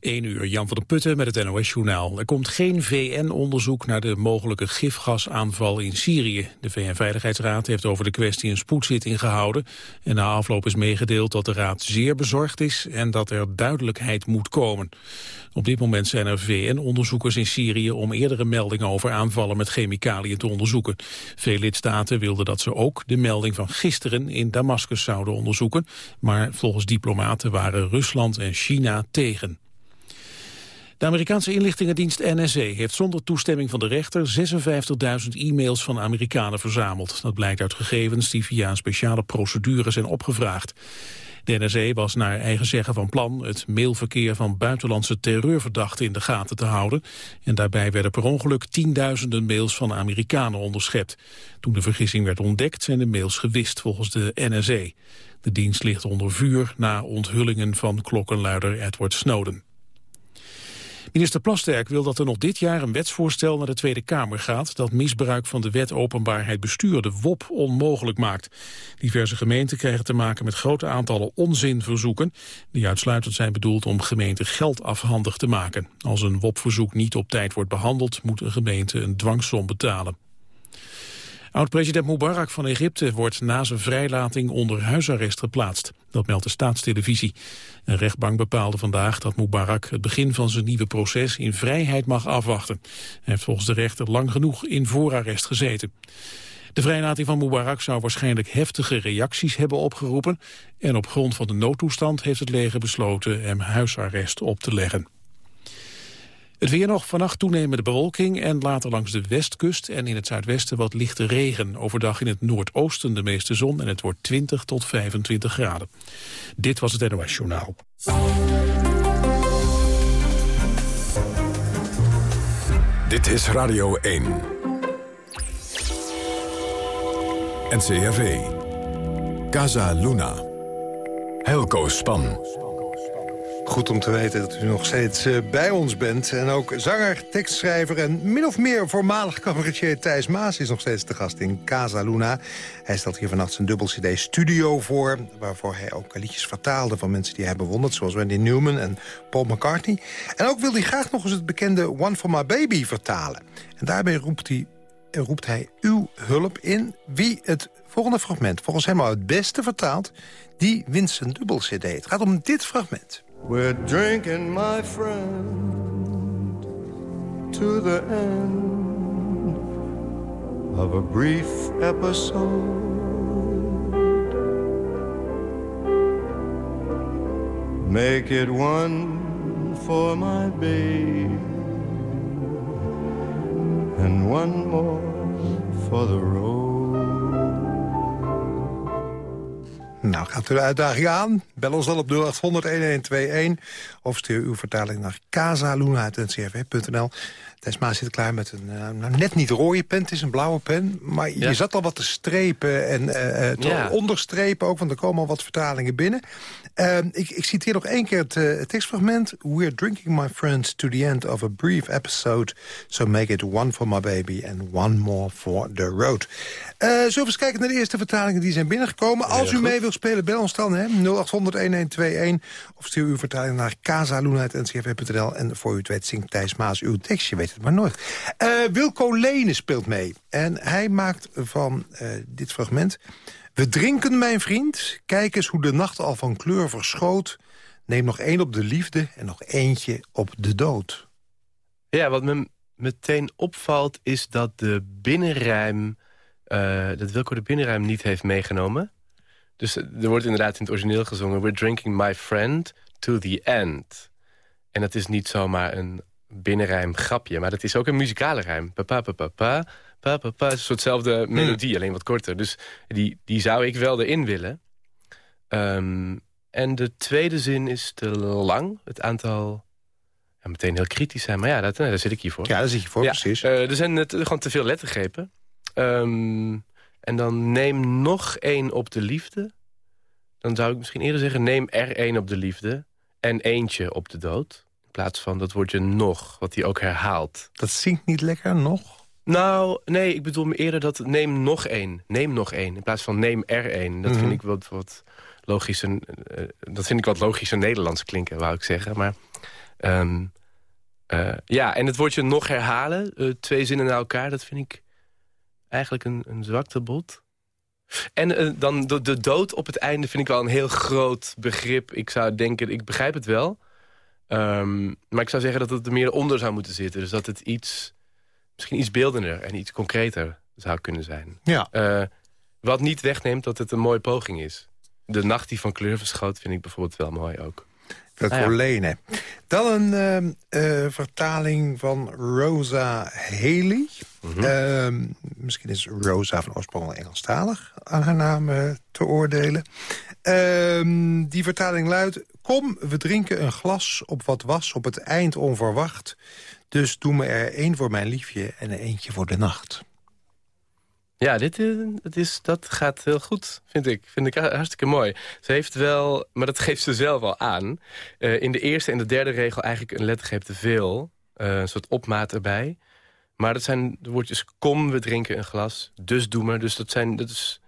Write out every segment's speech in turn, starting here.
1 uur, Jan van der Putten met het NOS-journaal. Er komt geen VN-onderzoek naar de mogelijke gifgasaanval in Syrië. De VN-veiligheidsraad heeft over de kwestie een spoedzitting gehouden. En na afloop is meegedeeld dat de raad zeer bezorgd is... en dat er duidelijkheid moet komen. Op dit moment zijn er VN-onderzoekers in Syrië... om eerdere meldingen over aanvallen met chemicaliën te onderzoeken. Veel lidstaten wilden dat ze ook de melding van gisteren in Damascus zouden onderzoeken. Maar volgens diplomaten waren Rusland en China tegen. De Amerikaanse inlichtingendienst NSA heeft zonder toestemming van de rechter 56.000 e-mails van Amerikanen verzameld. Dat blijkt uit gegevens die via een speciale procedure zijn opgevraagd. De NSA was naar eigen zeggen van plan het mailverkeer van buitenlandse terreurverdachten in de gaten te houden. En daarbij werden per ongeluk tienduizenden mails van Amerikanen onderschept. Toen de vergissing werd ontdekt zijn de mails gewist volgens de NSA. De dienst ligt onder vuur na onthullingen van klokkenluider Edward Snowden. Minister Plasterk wil dat er nog dit jaar een wetsvoorstel naar de Tweede Kamer gaat dat misbruik van de wet openbaarheid bestuur, de WOP, onmogelijk maakt. Diverse gemeenten krijgen te maken met grote aantallen onzinverzoeken die uitsluitend zijn bedoeld om gemeenten geld afhandig te maken. Als een WOP-verzoek niet op tijd wordt behandeld moet een gemeente een dwangsom betalen. Oud-president Mubarak van Egypte wordt na zijn vrijlating onder huisarrest geplaatst. Dat meldt de staatstelevisie. Een rechtbank bepaalde vandaag dat Mubarak het begin van zijn nieuwe proces in vrijheid mag afwachten. Hij heeft volgens de rechter lang genoeg in voorarrest gezeten. De vrijlating van Mubarak zou waarschijnlijk heftige reacties hebben opgeroepen... en op grond van de noodtoestand heeft het leger besloten hem huisarrest op te leggen. Het weer nog vannacht toenemende bewolking en later langs de westkust en in het zuidwesten wat lichte regen. Overdag in het noordoosten de meeste zon en het wordt 20 tot 25 graden. Dit was het NOS Journaal. Dit is Radio 1. NCRV. Casa Luna. Helco Span. Goed om te weten dat u nog steeds eh, bij ons bent. En ook zanger, tekstschrijver en min of meer voormalig cabaretier Thijs Maas... is nog steeds de gast in Casa Luna. Hij stelt hier vannacht zijn dubbel-cd Studio voor... waarvoor hij ook liedjes vertaalde van mensen die hij bewondert... zoals Randy Newman en Paul McCartney. En ook wil hij graag nog eens het bekende One for My Baby vertalen. En daarbij roept hij, roept hij uw hulp in wie het volgende fragment... volgens hem al het beste vertaalt, die wint zijn dubbel-cd. Het gaat om dit fragment. We're drinking, my friend, to the end of a brief episode. Make it one for my babe and one more for the road. Nou, gaat u de uitdaging aan? Bel ons dan op 0800-1121 of stuur uw vertaling naar casaluna.ncrv.nl. Thijs Maas zit klaar met een uh, nou, net niet rode pen, het is een blauwe pen. Maar je zat al wat te strepen en uh, te onderstrepen ook, want er komen al wat vertalingen binnen. Uh, ik, ik citeer nog één keer het, het, tekstfragment. We're drinking my friends to the end of a brief episode. So make it one for my baby and one more for the road. Zullen we eens kijken naar de eerste vertalingen die zijn binnengekomen. Als u mee wilt spelen, bel ons dan, 0800-1121. Of stuur uw vertaling naar casaluna.ncrv.nl. En voor u het weet zingt Thijs Maas uw tekstje het maar nooit. Uh, Wilco Lene speelt mee. En hij maakt van uh, dit fragment... We drinken, mijn vriend. Kijk eens hoe de nacht al van kleur verschoot. Neem nog één op de liefde en nog eentje op de dood. Ja, wat me meteen opvalt is dat de binnenruim... Uh, dat Wilco de binnenruim niet heeft meegenomen. Dus er wordt inderdaad in het origineel gezongen... We're drinking my friend to the end. En dat is niet zomaar een binnenrijm grapje. Maar dat is ook een muzikale rijm. Pa, pa, pa, pa, pa, pa, pa. Een soortzelfde hmm. melodie, alleen wat korter. Dus die, die zou ik wel erin willen. Ehm, en de tweede zin is te lang. Het aantal... Ja, meteen heel kritisch zijn, maar ja, dat, daar zit ik hier voor. Ja, daar zit je voor, precies. Uh, er zijn net, gewoon te veel lettergrepen. Um, en dan neem nog één op de liefde. Dan zou ik misschien eerder zeggen... neem er één op de liefde en eentje op de dood plaats van dat woordje nog, wat hij ook herhaalt. Dat zingt niet lekker, nog? Nou, nee, ik bedoel eerder dat neem nog één. Neem nog één, in plaats van neem er één. Dat vind mhm. ik wat, wat logisch. Uh, dat vind ik wat logischer Nederlands klinken, wou ik zeggen. Maar Ehm, eh, ja, en het woordje nog herhalen, eh, twee zinnen naar elkaar... dat vind ik eigenlijk een, een zwaktebod. En eh, dan de, de, dood op het einde vind ik wel een heel groot begrip. Ik zou denken, ik begrijp het wel. Ehm, maar ik zou zeggen dat het er meer onder zou moeten zitten. Dus dat het iets, misschien iets beeldender en iets concreter zou kunnen zijn. Ja. wat niet wegneemt dat het een mooie poging is. De nacht die van kleur verschoot vind ik bijvoorbeeld wel mooi ook. Dat Ah, ja. voor lenen. Dan een ehm, eh, vertaling van Rosa Haley. Mhm. Ehm, misschien is Rosa van oorsprong Engelstalig aan haar naam eh, te oordelen. Ehm, die vertaling luidt... Kom, we drinken een glas op wat was op het eind onverwacht. Dus doe me er één voor mijn liefje en eentje voor de nacht. Ja, dit, eh, dat, is, dat gaat heel goed, vind ik. Vind ik hartstikke mooi. Ze heeft wel, maar dat geeft ze zelf al aan... eh, in de eerste en de derde regel eigenlijk een lettergreep te veel. eh, een soort opmaat erbij. Maar dat zijn de woordjes kom, we drinken een glas. Dus doe maar. Dus dat, zijn, dat, is,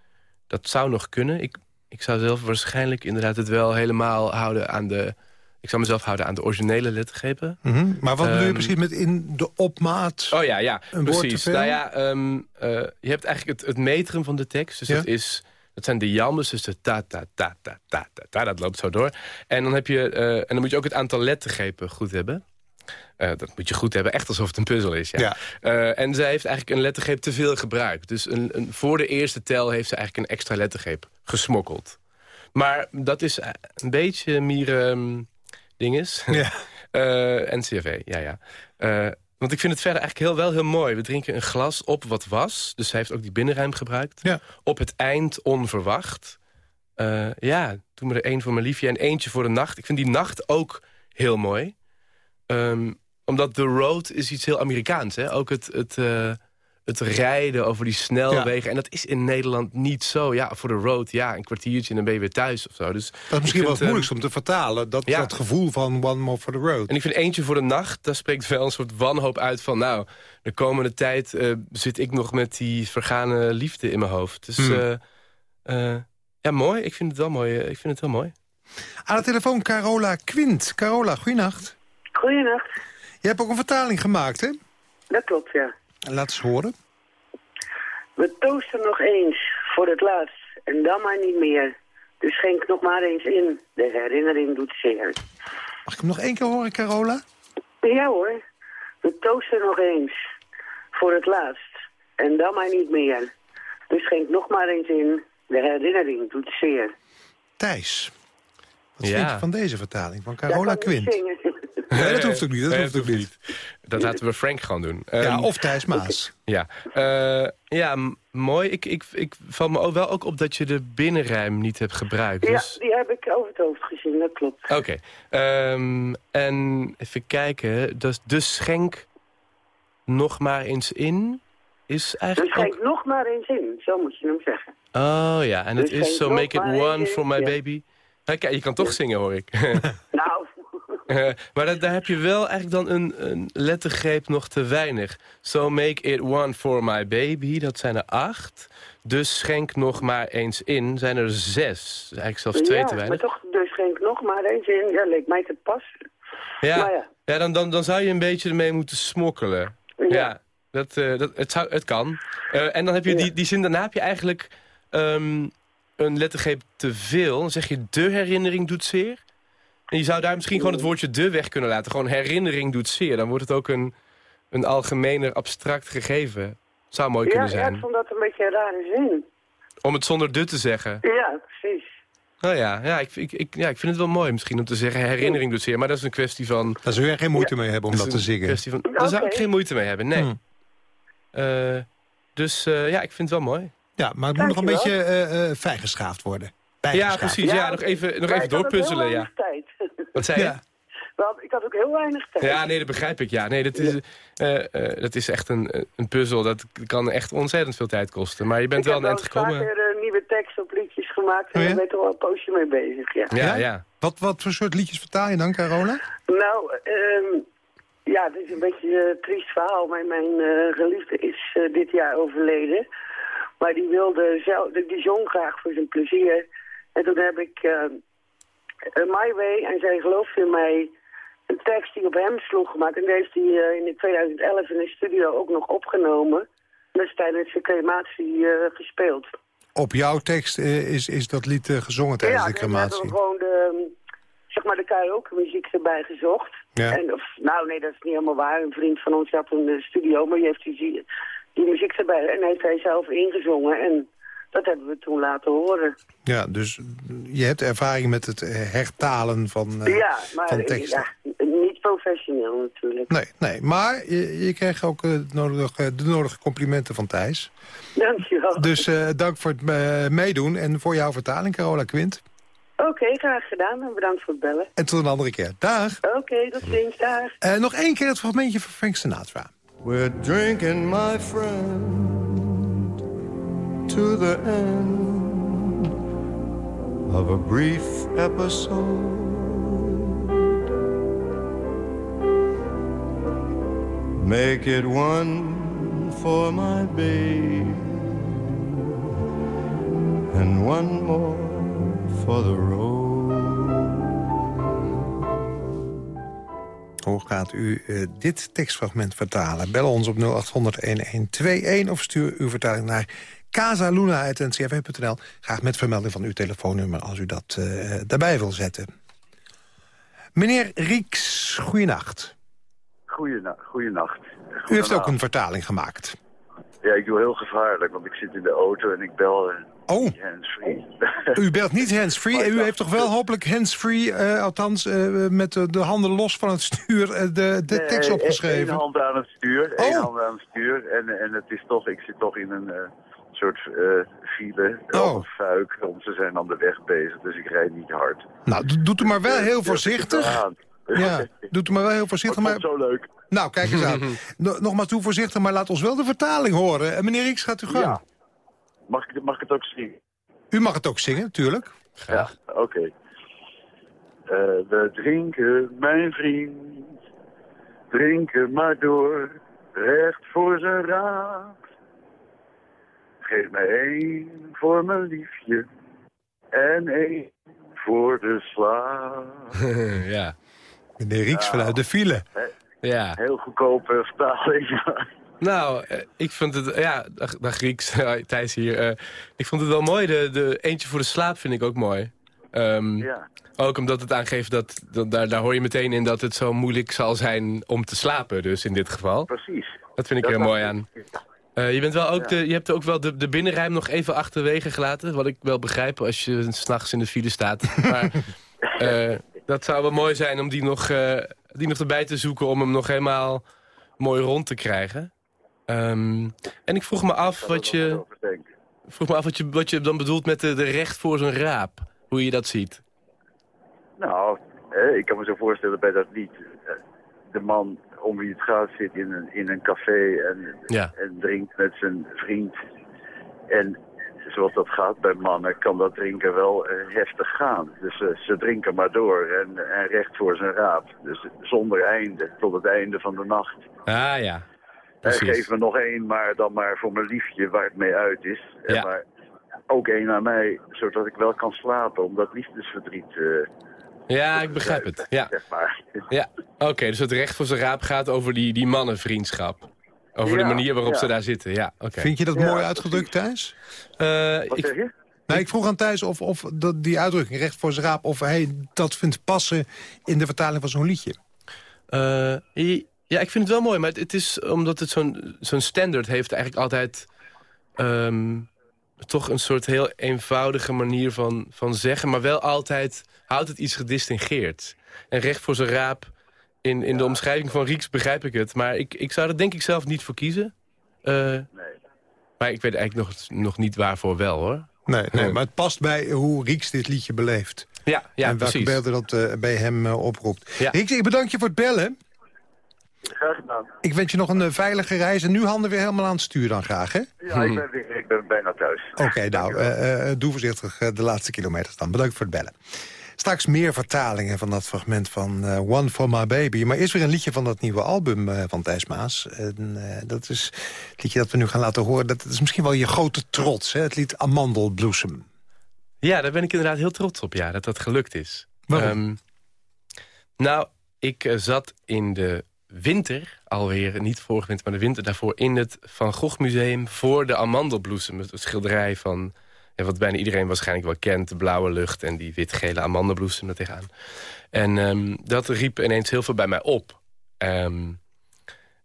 dat zou nog kunnen. Ik, ik zou zelf waarschijnlijk inderdaad het wel helemaal houden aan de... Ik zou mezelf houden aan de originele lettergrepen. Mhm. Maar wat bedoel je Ehm, precies met in de opmaat? Oh ja, ja, Een precies. Nou ja, ehm, eh, je hebt eigenlijk het, het metrum van de tekst. Dus Ja. dat, is, dat zijn de jambes, dus de ta, ta, ta, ta, ta, ta, ta, dat loopt zo door. En dan, heb je, eh, en dan moet je ook het aantal lettergrepen goed hebben. Eh, dat moet je goed hebben, echt alsof het een puzzel is. Ja. Ja. En zij heeft eigenlijk een lettergreep te veel gebruikt. Dus een, een, voor de eerste tel heeft ze eigenlijk een extra lettergreep gesmokkeld. Maar dat is een beetje mieren dinges. Ja. Eh, NCRV, ja, ja. Eh, want ik vind het verder eigenlijk heel, wel heel mooi. We drinken een glas op wat was. Dus zij heeft ook die binnenruim gebruikt. Ja. Op het eind onverwacht. Eh, ja, doe me er één voor mijn liefje en eentje voor de nacht. Ik vind die nacht ook heel mooi. Ehm, omdat The Road is iets heel Amerikaans. Hè? Ook het, het, het rijden over die snelwegen. En dat is in Nederland niet zo. Ja, voor de road, ja, een kwartiertje en dan ben je weer thuis of zo. Dus Dat is misschien wel vind, het moeilijkst om te vertalen. Dat, ja. dat gevoel van One More for the Road. En ik vind eentje voor de nacht, daar spreekt wel een soort wanhoop uit van... nou, de komende tijd eh, zit ik nog met die vergane liefde in mijn hoofd. Dus Hmm. eh, eh, ja, mooi. Ik vind het wel mooi. Ik vind het heel mooi. Aan de telefoon Carola Quint. Carola, goeienacht. Goeienacht. Je hebt ook een vertaling gemaakt, hè? Dat klopt, ja. Laat eens horen. We toosten nog eens voor het laatst en dan maar niet meer. Dus schenk nog maar eens in. De herinnering doet zeer. Mag ik hem nog één keer horen, Carola? Ja hoor. We toosten nog eens voor het laatst en dan maar niet meer. Dus schenk nog maar eens in. De herinnering doet zeer. Thijs. Wat Ja. vind je van deze vertaling van Ja, Carola Quint? Nee, dat hoeft ook niet. Dat Nee, hoeft ook niet. Dat laten we Frank gewoon doen. Ja, Ehm, of Thijs Maas. Ja, Eh, ja mooi. Ik, ik, ik val me ook wel ook op dat je de binnenrijm niet hebt gebruikt. Ja, Dus... die heb ik over het hoofd gezien, dat klopt. Oké. Ehm, en even kijken. Dus, dus schenk nog maar eens in. Is Dus eigenlijk ook... schenk nog maar eens in, zo moet je hem zeggen. Oh ja, en het is So nog Make It One for My ja. Baby. Ja, kijk, je kan toch zingen, hoor ik. Nou, Eh, maar da- daar heb je wel eigenlijk dan een, een lettergreep nog te weinig. So Make It One for My Baby, dat zijn er acht. Dus schenk nog maar eens in, zijn er zes. Dus eigenlijk zelfs twee ja, te maar weinig. toch, dus schenk nog maar eens in. Ja, leek mij te passen. Ja, maar ja. ja dan, dan, dan zou je een beetje ermee moeten smokkelen. Ja, Ja. dat, eh, dat, het, zou, het kan. Eh, en dan heb je die, die zin daarna heb je eigenlijk ehm, een lettergreep te veel. Dan zeg je de herinnering doet zeer. En je zou daar misschien gewoon het woordje de weg kunnen laten. Gewoon herinnering doet zeer. Dan wordt het ook een, een algemener abstract gegeven. Zou mooi Ja, kunnen ja, zijn. ik vond dat een beetje een rare zin. Om het zonder de te zeggen. Ja, precies. Nou ja, ja, ik, ik, ik, ja, ik vind het wel mooi misschien om te zeggen herinnering doet zeer. Maar dat is een kwestie van... Daar zul je geen moeite mee hebben om dat is te een zingen. kwestie van, daar zou ik geen moeite mee hebben, nee. Hmm. Eh, dus eh, ja, ik vind het wel mooi. Ja, maar het moet nog een beetje eh eh fijngeschaafd worden. Ja, precies. Ja, nog even, nog maar even ik had ook doorpuzzelen. heel Ja. weinig tijd. Wat zei je? Ja. Ja. Ik had ook heel weinig tijd. nee, dat begrijp ik. Ja, nee, dat is, eh, eh, dat is echt een, een puzzel. Dat kan echt ontzettend veel tijd kosten. Maar je bent ik wel heb aan het gekomen. vaker uh, nieuwe tekst op liedjes gemaakt. En Oh ja? daar ben ik toch wel een poosje mee bezig, ja. Ja, Ja? ja. Wat, wat voor soort liedjes vertaal je dan, Carola? Nou, ehm, ja, het is een beetje een triest verhaal. Mijn, mijn eh, geliefde is dit jaar overleden. Maar die wilde zelf, die die zong graag voor zijn plezier. En toen heb ik eh, eh, My Way, en zij geloofde in mij, een tekst die op hem sloeg gemaakt. En die heeft hij uh, in 2011 in de studio ook nog opgenomen. Is tijdens de crematie uh, gespeeld. Op jouw tekst uh, is, is dat lied gezongen tijdens ja, de crematie? Ja, we gewoon de, zeg maar de karaoke muziek erbij gezocht. Ja. En, of, nou nee, dat is niet helemaal waar. Een vriend van ons had een studio, maar die heeft die, die muziek erbij. En heeft hij zelf ingezongen en dat hebben we toen laten horen. Ja, dus je hebt ervaring met het hertalen van, uh, ja, maar, van teksten. Ja, niet professioneel natuurlijk. Nee, nee maar je, je kreeg ook uh, nodige, de nodige complimenten van Thijs. Dankjewel. Dus uh, dank voor het meedoen en voor jouw vertaling, Carola Quint. Oké, okay, graag gedaan en bedankt voor het bellen. En tot een andere keer. Dag. Oké, okay, tot ziens. Dag. nog één keer het fragmentje van Frank Sinatra. We're drinking, my friend, to the end of a brief episode. Make it one for my babe, and one more for the road. Hoe gaat u uh, dit tekstfragment vertalen? Bel ons op 0800-1121 of stuur uw vertaling naar casaluna.ncrv.nl. Graag met vermelding van uw telefoonnummer als u dat uh, daarbij wil zetten. Meneer Rieks, goeienacht. Goeienacht. goeienacht. U heeft ook een vertaling gemaakt. Ja, ik doe heel gevaarlijk, want ik zit in de auto en ik bel uh, oh. hands-free. U belt niet hands-free. U heeft toch wel hopelijk hands-free, uh, althans uh, met de, de, handen los van het stuur, de, de nee, tekst opgeschreven? Eén hand aan het stuur, oh. één hand aan het stuur. En, en het is toch, ik zit toch in een soort file, oh. fuik. Want ze zijn aan de weg bezig, dus ik rijd niet hard. Nou, doet u maar wel heel voorzichtig. Ja, doet u maar wel heel voorzichtig. Maar zo leuk. Nou, kijk eens aan. Nogmaals toe voorzichtig, maar laat ons wel de vertaling horen. En meneer Rieks, gaat u gang. Ja. Mag ik, mag ik het ook zingen? U mag het ook zingen, tuurlijk. Ja, oké. Okay. Uh, we drinken, mijn vriend, drinken maar door, recht voor zijn raad. Geef mij één voor mijn liefje en één voor de slaap. ja. Meneer Rieks Ja. vanuit de file. Ja. Heel goedkope vertaling. Nou, eh, ik vond het, ja, dag, dag Grieks, Thijs hier. eh, ik vond het wel mooi, de, de eentje voor de slaap vind ik ook mooi. Ehm, ja. Ook omdat het aangeeft, dat, dat daar, daar hoor je meteen in dat het zo moeilijk zal zijn om te slapen, dus in dit geval. Precies. Dat vind ik er Dat mooi aan. Eh, je, bent wel ook Ja. de, je hebt ook wel de, de binnenruim nog even achterwege gelaten. Wat ik wel begrijp als je s'nachts in de file staat. Maar eh, dat zou wel mooi zijn om die nog, eh, die nog erbij te zoeken... om hem nog helemaal mooi rond te krijgen. Ehm, en ik vroeg me af wat je, vroeg me af wat je, wat je dan bedoelt met de, de recht voor zijn raap. Hoe je dat ziet. Nou, ik kan me zo voorstellen bij dat lied. Eh, de man om wie het gaat zit in een, in een café en, Ja. en drinkt met zijn vriend. En zoals dat gaat bij mannen, kan dat drinken wel eh, heftig gaan. Dus eh, ze drinken maar door en, en recht voor zijn raap. Dus zonder einde, tot het einde van de nacht. Ah ja, En precies. geef me nog één, maar dan maar voor mijn liefje waar het mee uit is. Maar ook één aan mij, zodat ik wel kan slapen, omdat liefdesverdriet... Ja, ik begrijp het. Ja, Zeg maar. ja. oké, dus het recht voor zijn raap gaat over die, die mannenvriendschap. Over de manier waarop ja. ze daar zitten, ja, oké. Vind je dat Ja, mooi uitgedrukt, Thijs? Eh, Wat ik, zeg je? Nou, ik vroeg aan Thijs of, of dat, die uitdrukking, recht voor zijn raap... of hij dat vindt passen in de vertaling van zo'n liedje. Eh, ja, ik vind het wel mooi, maar het, het is omdat het zo'n zo'n standaard heeft eigenlijk altijd... ehm, toch een soort heel eenvoudige manier van, van zeggen... maar wel altijd houdt het iets gedistingeerd. En recht voor zijn raap, in, in de omschrijving van Rieks begrijp ik het... maar ik, ik zou er denk ik zelf niet voor kiezen. Eh, Nee. maar ik weet eigenlijk nog, nog niet waarvoor wel, hoor. Nee, nee, Nee. maar het past bij hoe Rieks dit liedje beleeft. Ja, ja en welke precies. beelden dat eh, bij hem eh, oproept. Ja. Rieks, ik bedank je voor het bellen. Graag gedaan. Ik wens je nog een eh, veilige reis. En nu handen weer helemaal aan het stuur dan graag, hè? Ja, ik ben, weer, ik ben bijna thuis. Oké, nou, eh, eh, doe voorzichtig de laatste kilometers dan. Bedankt voor het bellen. Straks meer vertalingen van dat fragment van eh, One for My Baby. Maar eerst weer een liedje van dat nieuwe album eh, van Thijs Maas. En, eh, dat is het liedje dat we nu gaan laten horen. Dat is misschien wel je grote trots, hè? het lied Amandelbloesem. Ja, daar ben ik inderdaad heel trots op, ja, dat dat gelukt is. Waarom? Ehm, nou, ik zat in de winter, alweer niet vorige winter, maar de winter daarvoor... in het Van Gogh Museum voor de amandelbloesem. Het schilderij van, wat bijna iedereen waarschijnlijk wel kent... de blauwe lucht en die wit-gele amandelbloesem er tegenaan. En ehm, dat riep ineens heel veel bij mij op. Ehm,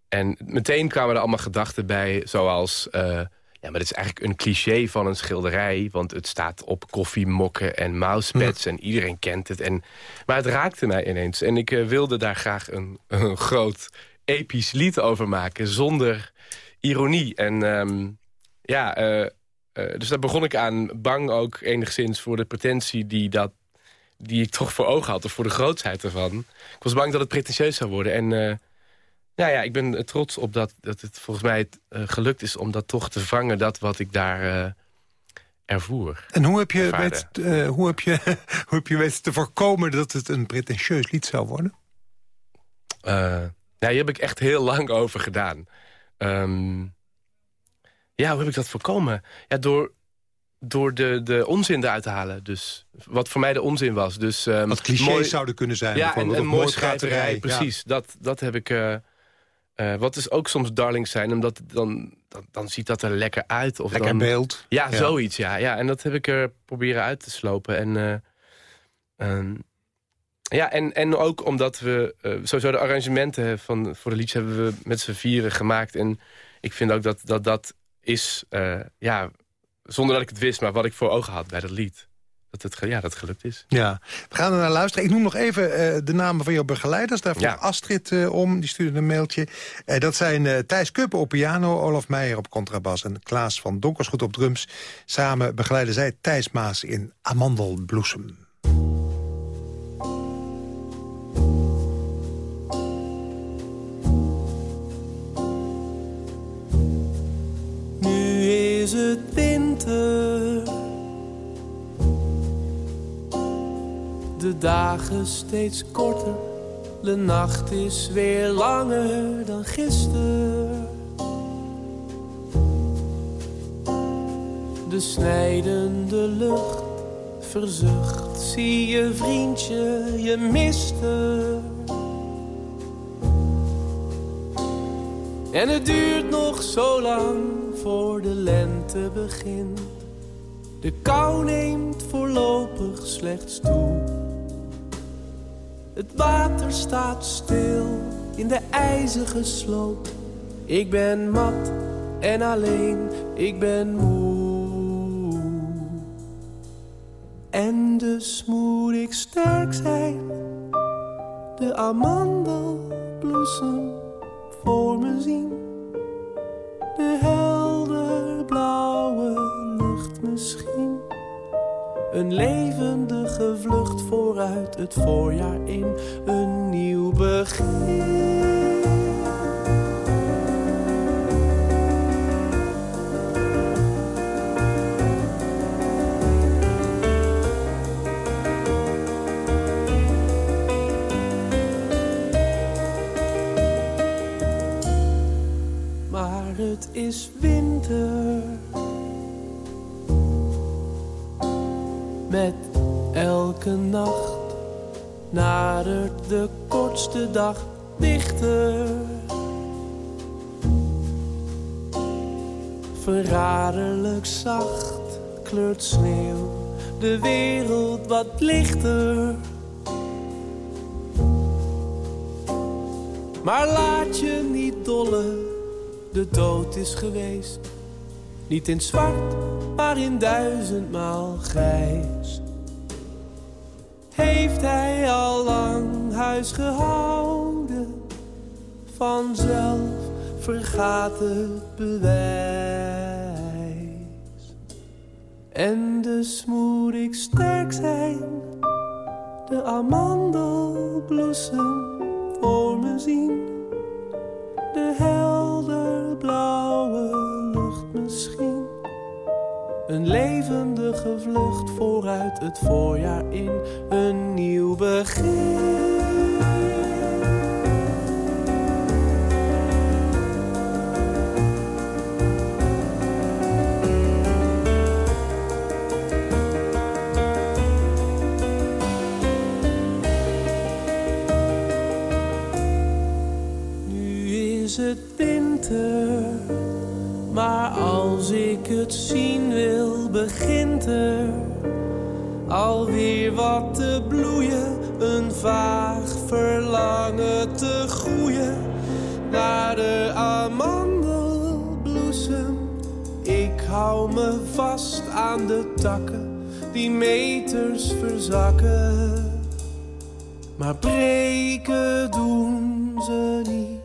en meteen kwamen er allemaal gedachten bij, zoals... Uh, ja, maar het is eigenlijk een cliché van een schilderij... want het staat op koffiemokken en mousepads en iedereen kent het. En, maar het raakte mij ineens. En ik uh, wilde daar graag een, een, groot episch lied over maken... zonder ironie. En um, ja, uh, dus daar begon ik aan, bang ook enigszins... voor de pretentie die dat die ik toch voor ogen had, of voor de grootsheid ervan. Ik was bang dat het pretentieus zou worden. En uh, ja, ik ben trots op dat, dat het volgens mij uh, gelukt is... om dat toch te vangen, dat wat ik daar uh, ervoer. En hoe heb, je weet, hoe, heb je, hoe heb je weten te voorkomen dat het een pretentieus lied zou worden? ja, hier heb ik echt heel lang over gedaan. Um, ja, hoe heb ik dat voorkomen? Ja, door door de, de onzin eruit te halen. Dus wat voor mij de onzin was. Dus, um, wat clichés zouden kunnen zijn. Ja, en, een mooi schrijverij, precies. Dat, dat heb ik... Uh, uh, wat is ook soms darlings zijn, omdat dan, dan, dan ziet dat er lekker uit. Of lekker dan, beeld. Ja, ja, zoiets, ja, ja. En dat heb ik er proberen uit te slopen. En, uh, um, ja, en, en ook omdat we... Uh, sowieso de arrangementen van, voor de liedjes hebben we met z'n vieren gemaakt. En ik vind ook dat dat, dat is... ja, zonder dat ik het wist, maar wat ik voor ogen had bij dat lied. Dat het, ja, dat gelukt is. Ja, we gaan er naar luisteren. Ik noem nog even uh, de namen van jouw begeleiders. Daar vroeg ja. Astrid uh, om, die stuurde een mailtje. Uh, dat zijn Thijs Kuppen op piano, Olaf Meijer op contrabas... en Klaas van Donkersgoed op drums. Samen begeleiden zij Thijs Maas in Amandelbloesem. Nu is het De dagen steeds korter, de nacht is weer langer dan gisteren. De snijdende lucht verzucht, zie je vriendje, je miste. En het duurt nog zo lang voor de lente begint. De kou neemt voorlopig slechts toe. Het water staat stil in de ijzige sloot. Ik ben mat en alleen, ik ben moe. En dus moet ik sterk zijn, de amandelbloesem voor me zien. De helderblauwe lucht misschien. Een levendige vlucht vooruit het voorjaar in. Een nieuw begin. het is winter. Met elke nacht nadert de kortste dag dichter. Verraderlijk zacht kleurt sneeuw de wereld wat lichter. Maar laat je niet dollen de dood is geweest. Niet in zwart, maar in duizendmaal grijs. Heeft hij al lang huis gehouden? Vanzelf vergaat het bewijs. En dus moet ik sterk zijn, de amandelbloesem voor me zien. De Een levendige vlucht vooruit het voorjaar in. Een nieuw begin. Het zien wil, begint er alweer wat te bloeien. Een vaag verlangen te groeien naar de amandelbloesem. Ik hou me vast aan de takken die meters verzakken. Maar breken doen ze niet,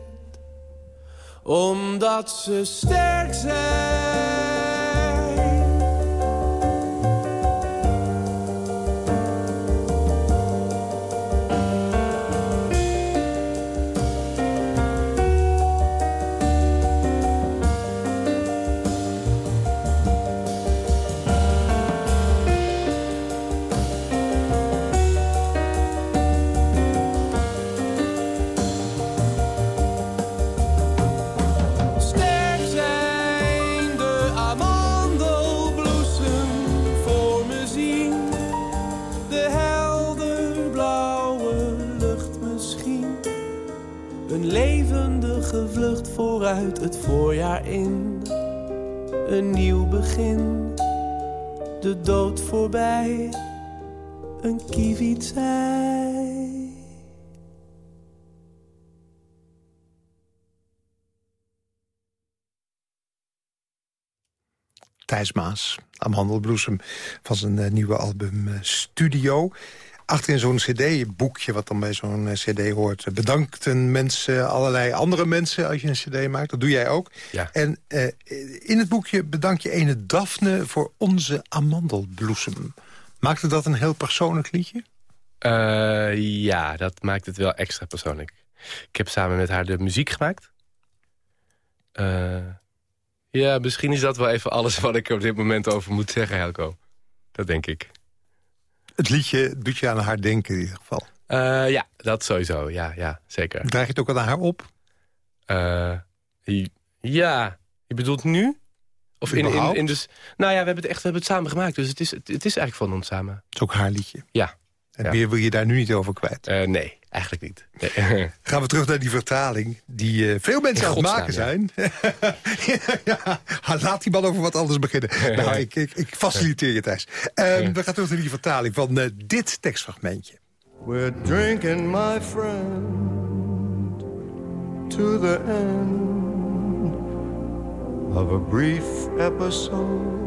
omdat ze sterk zijn. Thijs Maas, Amandelbloesem, van zijn eh, nieuwe album eh, Studio. Achterin zo'n cd-boekje, wat dan bij zo'n eh, cd hoort... bedankt een mensen, allerlei andere mensen als je een cd maakt. Dat doe jij ook. Ja. En in het boekje bedank je ene Daphne voor onze amandelbloesem. Maakte dat een heel persoonlijk liedje? Ja, dat maakt het wel extra persoonlijk. Ik heb samen met haar de muziek gemaakt. Ja, misschien is dat wel even alles wat ik er op dit moment over moet zeggen, Helco. Dat denk ik. Het liedje doet je aan haar denken in ieder geval. Eh, ja, dat sowieso. Ja, ja zeker. Draag je het ook aan haar op? Eh, ja, je bedoelt nu? Of in, in, in dus, nou ja, we hebben het echt we hebben het samen gemaakt. Dus het is, het, het is eigenlijk van ons samen. Het is ook haar liedje. Ja. En Ja. meer wil je daar nu niet over kwijt. Eh, nee, eigenlijk niet. Nee. Gaan we terug naar die vertaling die eh, veel mensen aan het maken zijn. ja, laat die man over wat anders beginnen. nou, ik, ik, ik faciliteer je, Thijs. Ehm, we gaan terug naar die vertaling van eh, dit tekstfragmentje. We're drinking, my friend, to the end of a brief episode.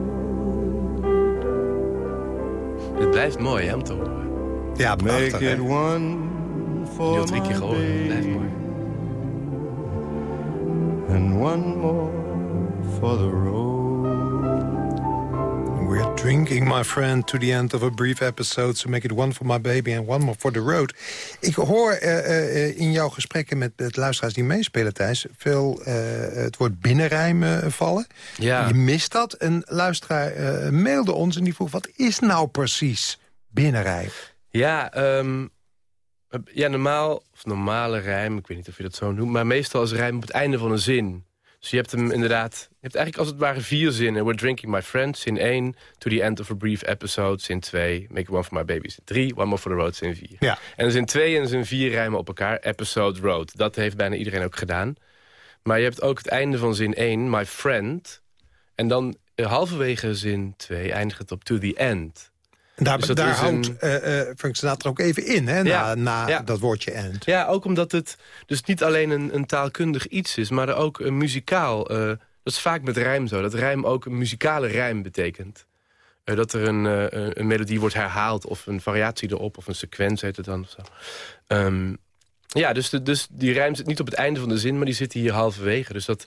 Het blijft mooi hè, om te horen. Ja, prachtig. Make it one Je for hebt drie keer gehoord. Het blijft mooi. And one more for the road. We're drinking, my friend, to the end of a brief episode. So make it one for my baby and one more for the road. Ik hoor eh, eh, eh, in jouw gesprekken met, met luisteraars die meespelen, Thijs... veel eh, het woord binnenrijmen vallen. Ja. Je mist dat. Een luisteraar eh, mailde ons en die vroeg... wat is nou precies binnenrijm? Ja, ehm, eh, ja, normaal, of normale rijm, ik weet niet of je dat zo noemt... maar meestal als rijm op het einde van een zin. Dus je hebt hem inderdaad... Je hebt eigenlijk als het ware vier zinnen. We're drinking my friends, zin 1. To the end of a brief episode, zin 2. Make one for my baby, zin 3. One more for the road, zin 4. Ja. En zin 2 en zin 4 rijmen op elkaar. Episode, road. Dat heeft bijna iedereen ook gedaan. Maar je hebt ook het einde van zin 1, my friend. En dan eh, halverwege zin 2 eindigt het op to the end. En daar, Dus daar houdt een- eh Frank Sinatra ook even in, hè, na, Ja, na ja. dat woordje end. Ja, ook omdat het dus niet alleen een, een taalkundig iets is... maar ook een muzikaal... eh, dat is vaak met rijm zo. Dat rijm ook een muzikale rijm betekent. Dat er een, een- melodie wordt herhaald... of een variatie erop, of een sequentie heet het dan. Of zo. Ehm, ja, dus, de, dus die rijm zit niet op het einde van de zin... maar die zit hier halverwege. Dus dat,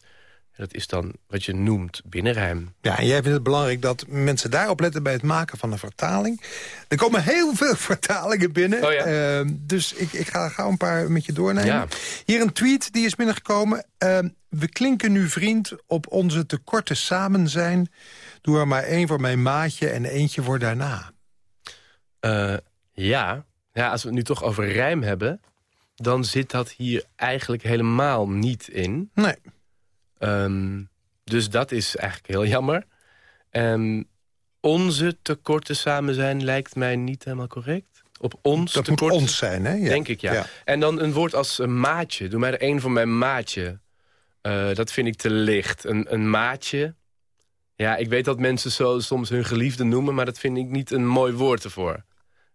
dat is dan wat je noemt binnenrijm. Ja, en jij vindt het belangrijk dat mensen daarop letten bij het maken van een vertaling. Er komen heel veel vertalingen binnen. Oh ja. Ehm, dus ik, ik ga gauw een paar met je doornemen. Ja. Hier een tweet die is binnengekomen. Ehm, we klinken nu vriend op onze tekorten samen zijn. Doe er maar één voor mijn maatje en eentje voor daarna. Eh, ja. ja, als we het nu toch over rijm hebben... dan zit dat hier eigenlijk helemaal niet in. Nee. Ehm, dus dat is eigenlijk heel jammer. Ehm, onze tekorten samen zijn lijkt mij niet helemaal correct. Op ons Dat moet tekort, ons zijn, hè? Ja. denk ik, ja. En dan een woord als een maatje. Doe mij er één voor mijn maatje. Eh, dat vind ik te licht. Een, een maatje. Ja, ik weet dat mensen zo soms hun geliefde noemen... maar dat vind ik niet een mooi woord ervoor.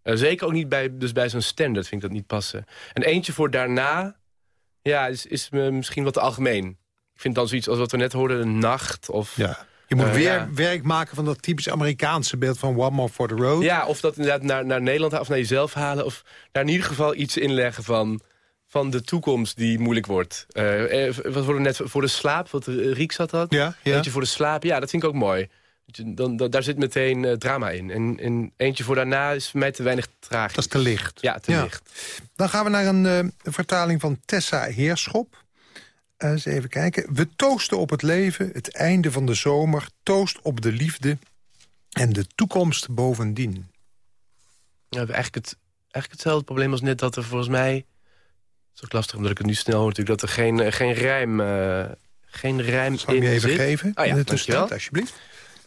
Eh, zeker ook niet bij, dus bij zo'n standard vind ik dat niet passen. En eentje voor daarna... Ja, is, is misschien wat te algemeen. Ik vind dan zoiets als wat we net hoorden, een nacht of... Ja. Je moet Eh, weer ja. werk maken van dat typisch Amerikaanse beeld van One More for the Road. Ja, of dat inderdaad naar, naar Nederland halen of naar jezelf halen. Of daar in ieder geval iets inleggen van, van de toekomst die moeilijk wordt. Eh, eh, wat worden net voor de slaap, wat Riek zat had. Ja, ja. Eentje voor de slaap, ja, dat vind ik ook mooi. Dan, dan, daar zit meteen drama in. En, en eentje voor daarna is voor mij te weinig tragisch. Dat is te licht. Ja, te Ja. licht. Dan gaan we naar een, een vertaling van Tessa Heerschop. Eens even kijken. We toosten op het leven, het einde van de zomer... toost op de liefde en de toekomst bovendien. Ja, we hebben eigenlijk, het, eigenlijk hetzelfde probleem als net dat er volgens mij... Het is ook lastig omdat ik het nu snel hoor natuurlijk... dat er geen, eh, geen rijm, eh, geen rijm Zal ik in je even zit. geven Oh ja, in de alsjeblieft.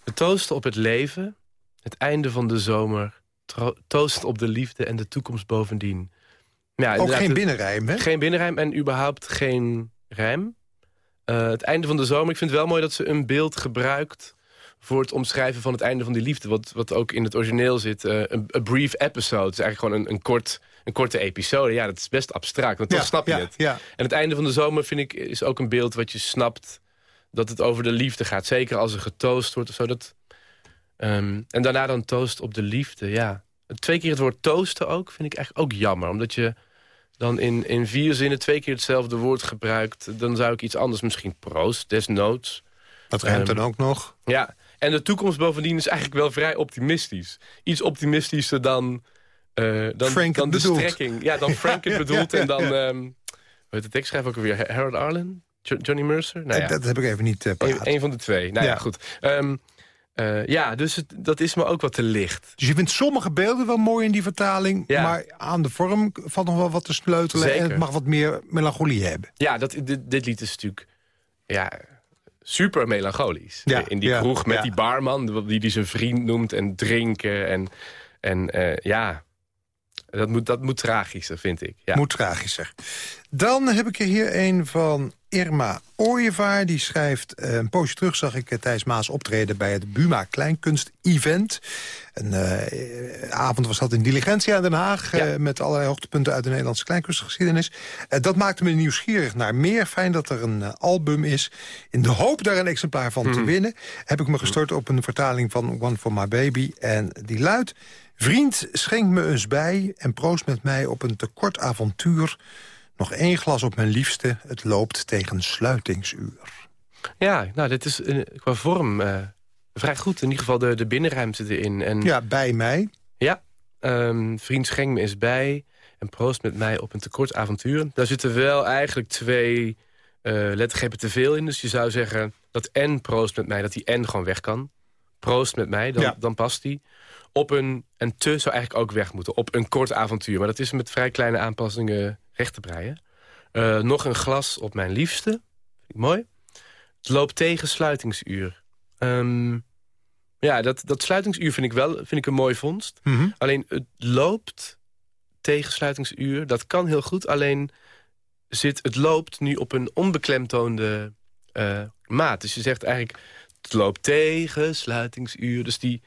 We toosten op het leven, het einde van de zomer... toost op de liefde en de toekomst bovendien. Ja, Ook geen binnenrijm, hè? Geen binnenrijm en überhaupt geen rijm. Eh, het einde van de zomer. Ik vind het wel mooi dat ze een beeld gebruikt... voor het omschrijven van het einde van die liefde. Wat, wat ook in het origineel zit. eh, een brief episode. Het is eigenlijk gewoon een, een, kort, een korte episode. Ja, dat is best abstract, want toch Ja, snap je ja, het. ja. En het einde van de zomer vind ik is ook een beeld wat je snapt... dat het over de liefde gaat. Zeker als er getoost wordt of zo. Dat, ehm, en daarna dan toast op de liefde, ja. Twee keer het woord toosten ook vind ik eigenlijk ook jammer. Omdat je dan in, in vier zinnen twee keer hetzelfde woord gebruikt... dan zou ik iets anders misschien proost, desnoods. Dat ruimt Ehm, dan ook nog. Ja, en de toekomst bovendien is eigenlijk wel vrij optimistisch. Iets optimistischer dan, eh, dan, Frank dan de bedoelt. strekking. Ja, dan Frank het bedoelt en dan... ehm, hoe heet de tekstschrijver ook alweer? Harold Arlen? Jo- Johnny Mercer? Nou ja, Dat heb ik even niet uh, een, een van de twee. Nou ja, Ja. goed. Ehm, eh, ja, dus het, dat is me ook wat te licht. Dus je vindt sommige beelden wel mooi in die vertaling... Ja. maar aan de vorm valt nog wel wat te sleutelen... en het mag wat meer melancholie hebben. Ja, dat, dit, dit lied is natuurlijk ja, super melancholisch. Ja, in die ja, kroeg met die barman, die die zijn vriend noemt en drinken. En, en eh, ja, dat moet, dat moet tragischer, vind ik. Ja. Moet tragischer. Dan heb ik er hier een van Irma Ooyevaar. Die schrijft, eh, een poosje terug zag ik eh, Thijs Maas optreden... bij het Buma Kleinkunst-event. Een eh, avond was dat in Diligentia in Den Haag... Ja. met allerlei hoogtepunten uit de Nederlandse kleinkunstgeschiedenis. Dat maakte me nieuwsgierig naar meer. Fijn dat er een album is. In de hoop daar een exemplaar van te winnen... heb ik me gestort op een vertaling van One for My Baby. En die luidt... Vriend, schenk me eens bij en proost met mij op een tekort avontuur. Nog één glas op mijn liefste, het loopt tegen sluitingsuur. Ja, nou, dit is eh, qua vorm eh, vrij goed. In ieder geval de, de binnenruimte erin. En Ja, bij mij. Ja, ehm, vriend schenk me eens bij en proost met mij op een tekort avontuur. Daar zitten wel eigenlijk twee eh lettergrepen te veel in. Dus je zou zeggen dat en proost met mij, dat die en gewoon weg kan. Proost met mij, dan, Ja. dan past die. Op een, en te zou eigenlijk ook weg moeten. Op een kort avontuur. Maar dat is met vrij kleine aanpassingen recht te breien. Eh, nog een glas op mijn liefste. Vind ik mooi. Het loopt tegen sluitingsuur. Ehm, ja, dat, dat sluitingsuur vind ik wel vind ik een mooi vondst. Mhm. Alleen het loopt tegen sluitingsuur. Dat kan heel goed. Alleen zit het loopt nu op een onbeklemtoonde eh, maat. Dus je zegt eigenlijk... het loopt tegen sluitingsuur. Dus die,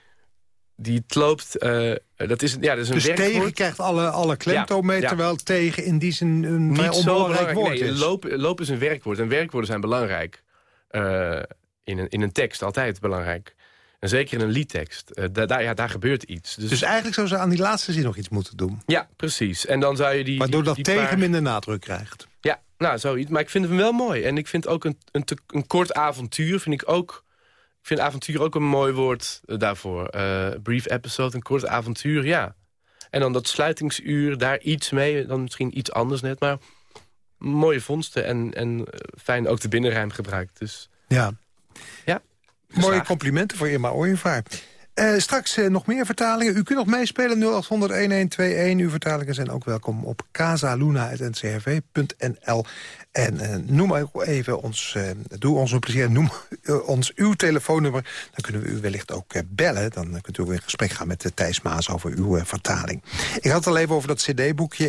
die loopt... eh, dat is, ja, dat is een Dus werkwoord. tegen krijgt alle, alle klemtoon mee, Ja, ja. terwijl tegen in die zin een Niet zo onbelangrijk belangrijk. woord nee, is. Loop, loop is een werkwoord. En werkwoorden zijn belangrijk. Eh, in, een, in een tekst altijd belangrijk. En zeker in een liedtekst. Eh, da- ja, daar gebeurt iets. Dus, Dus eigenlijk zou ze aan die laatste zin nog iets moeten doen. ja, precies. En dan zou je die... Waardoor dat die tegen paar- minder nadruk krijgt. Ja, nou, zoiets. Maar ik vind hem wel mooi. En ik vind ook een, een, te- een kort avontuur, vind ik ook... Ik vind avontuur ook een mooi woord eh, daarvoor. Eh, brief episode, een kort avontuur, ja. En dan dat sluitingsuur, daar iets mee. Dan misschien iets anders net, maar mooie vondsten. En, en eh, fijn ook de binnenruim gebruikt. Dus Ja. ja, Mooie complimenten voor Irma Ooyevaar. Eh, straks nog meer vertalingen. U kunt nog meespelen 0800-1121. Uw vertalingen zijn ook welkom op casaluna.ncrv.nl. En eh, noem ook even ons, eh, doe ons een plezier, noem eh, ons uw telefoonnummer. Dan kunnen we u wellicht ook bellen. Dan kunt u ook in gesprek gaan met Thijs Maas over uw vertaling. Ik had het al even over dat cd-boekje.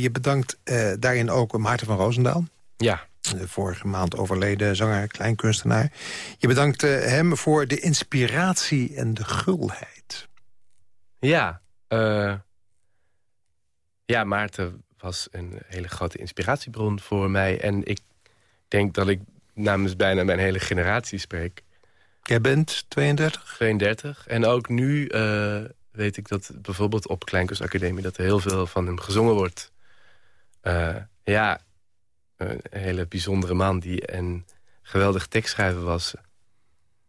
Je bedankt daarin ook Maarten van Roosendaal. ja. De vorige maand overleden zanger, kleinkunstenaar. Je bedankt hem voor de inspiratie en de gulheid. Ja, ja, Maarten was een hele grote inspiratiebron voor mij. En ik denk dat ik namens bijna mijn hele generatie spreek. Jij bent 32? 32. En ook nu uh, weet ik dat bijvoorbeeld op Kleinkunstacademie... dat er heel veel van hem gezongen wordt. Uh, ja, een hele bijzondere man die een geweldig tekstschrijver was.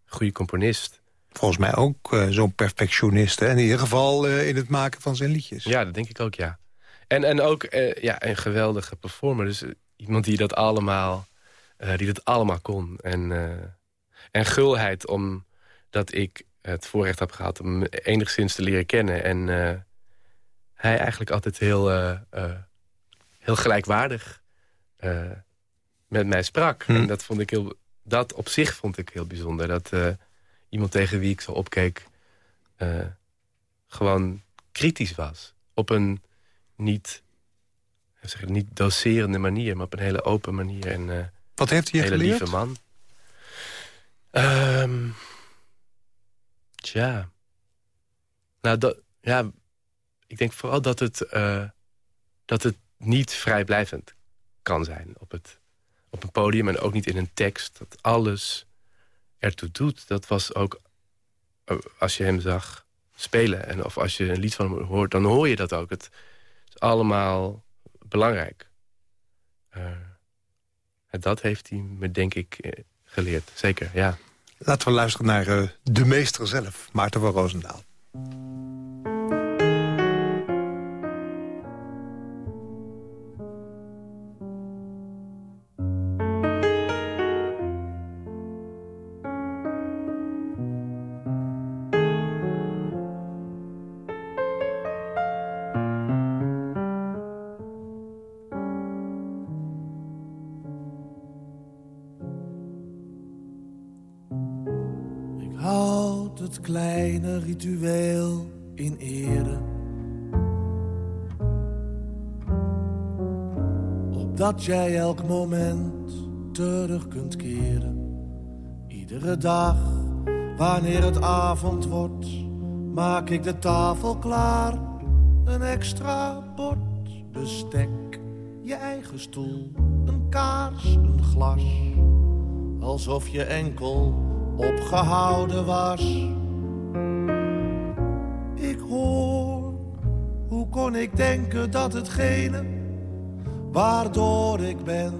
Goede componist. Volgens mij ook uh, zo'n perfectionist, hè? in ieder geval in het maken van zijn liedjes. Ja, dat denk ik ook, ja. En, en ook ja, een geweldige performer. Dus iemand die dat allemaal, die dat allemaal kon. En en gulheid omdat ik het voorrecht heb gehad om enigszins te leren kennen. En hij eigenlijk altijd heel, heel gelijkwaardig met mij sprak. Hm. En dat, vond ik heel, dat op zich vond ik heel bijzonder. Dat iemand tegen wie ik zo opkeek gewoon kritisch was. Op een niet, zeg, niet doserende manier, maar op een hele open manier. En, Wat heeft hij je hele geleerd? lieve man. Um, tja. Nou, dat, ja, ik denk vooral dat het, uh, dat het niet vrijblijvend kan zijn op, het, op een podium... en ook niet in een tekst, dat alles ertoe doet. Dat was ook, uh, als je hem zag spelen... En of als je een lied van hem hoort, dan hoor je dat ook. Het is allemaal belangrijk. Uh, dat heeft hij me, denk ik geleerd. Zeker, ja. Laten we luisteren naar uh, de meester zelf, Maarten van Roosendaal. Jij elk moment terug kunt keren. Iedere dag, wanneer het avond wordt, maak ik de tafel klaar. Een extra bord, bestek, je eigen stoel, een kaars, een glas. Alsof je enkel opgehouden was. Ik hoor, hoe kon ik denken dat hetgene waardoor ik ben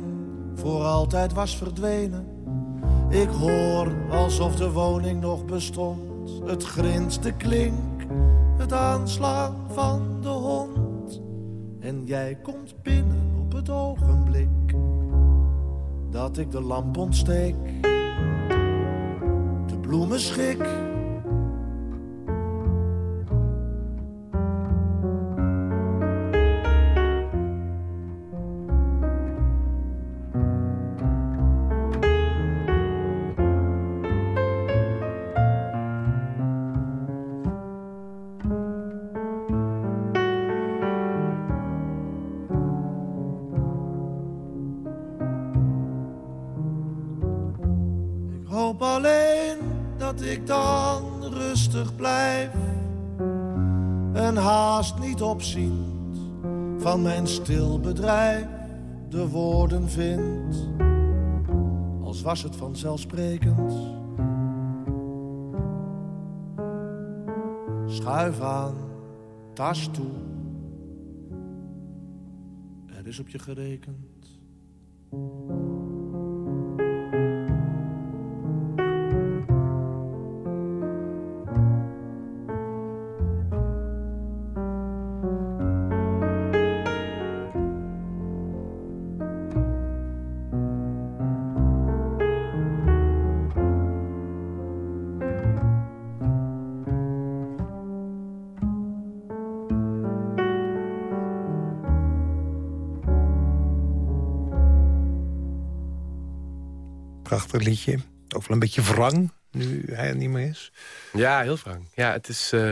voor altijd was verdwenen. Ik hoor alsof de woning nog bestond, het grins, de klink, het aanslaan van de hond. En jij komt binnen op het ogenblik dat ik de lamp ontsteek. De bloemen schik ik dan rustig blijf en haast niet opziend van mijn stil bedrijf de woorden vind, als was het vanzelfsprekend. Schuif aan, tas toe, er is op je gerekend. Prachtig liedje. Ook wel een beetje wrang, nu hij er niet meer is. Ja, heel wrang. Ja, het is, uh,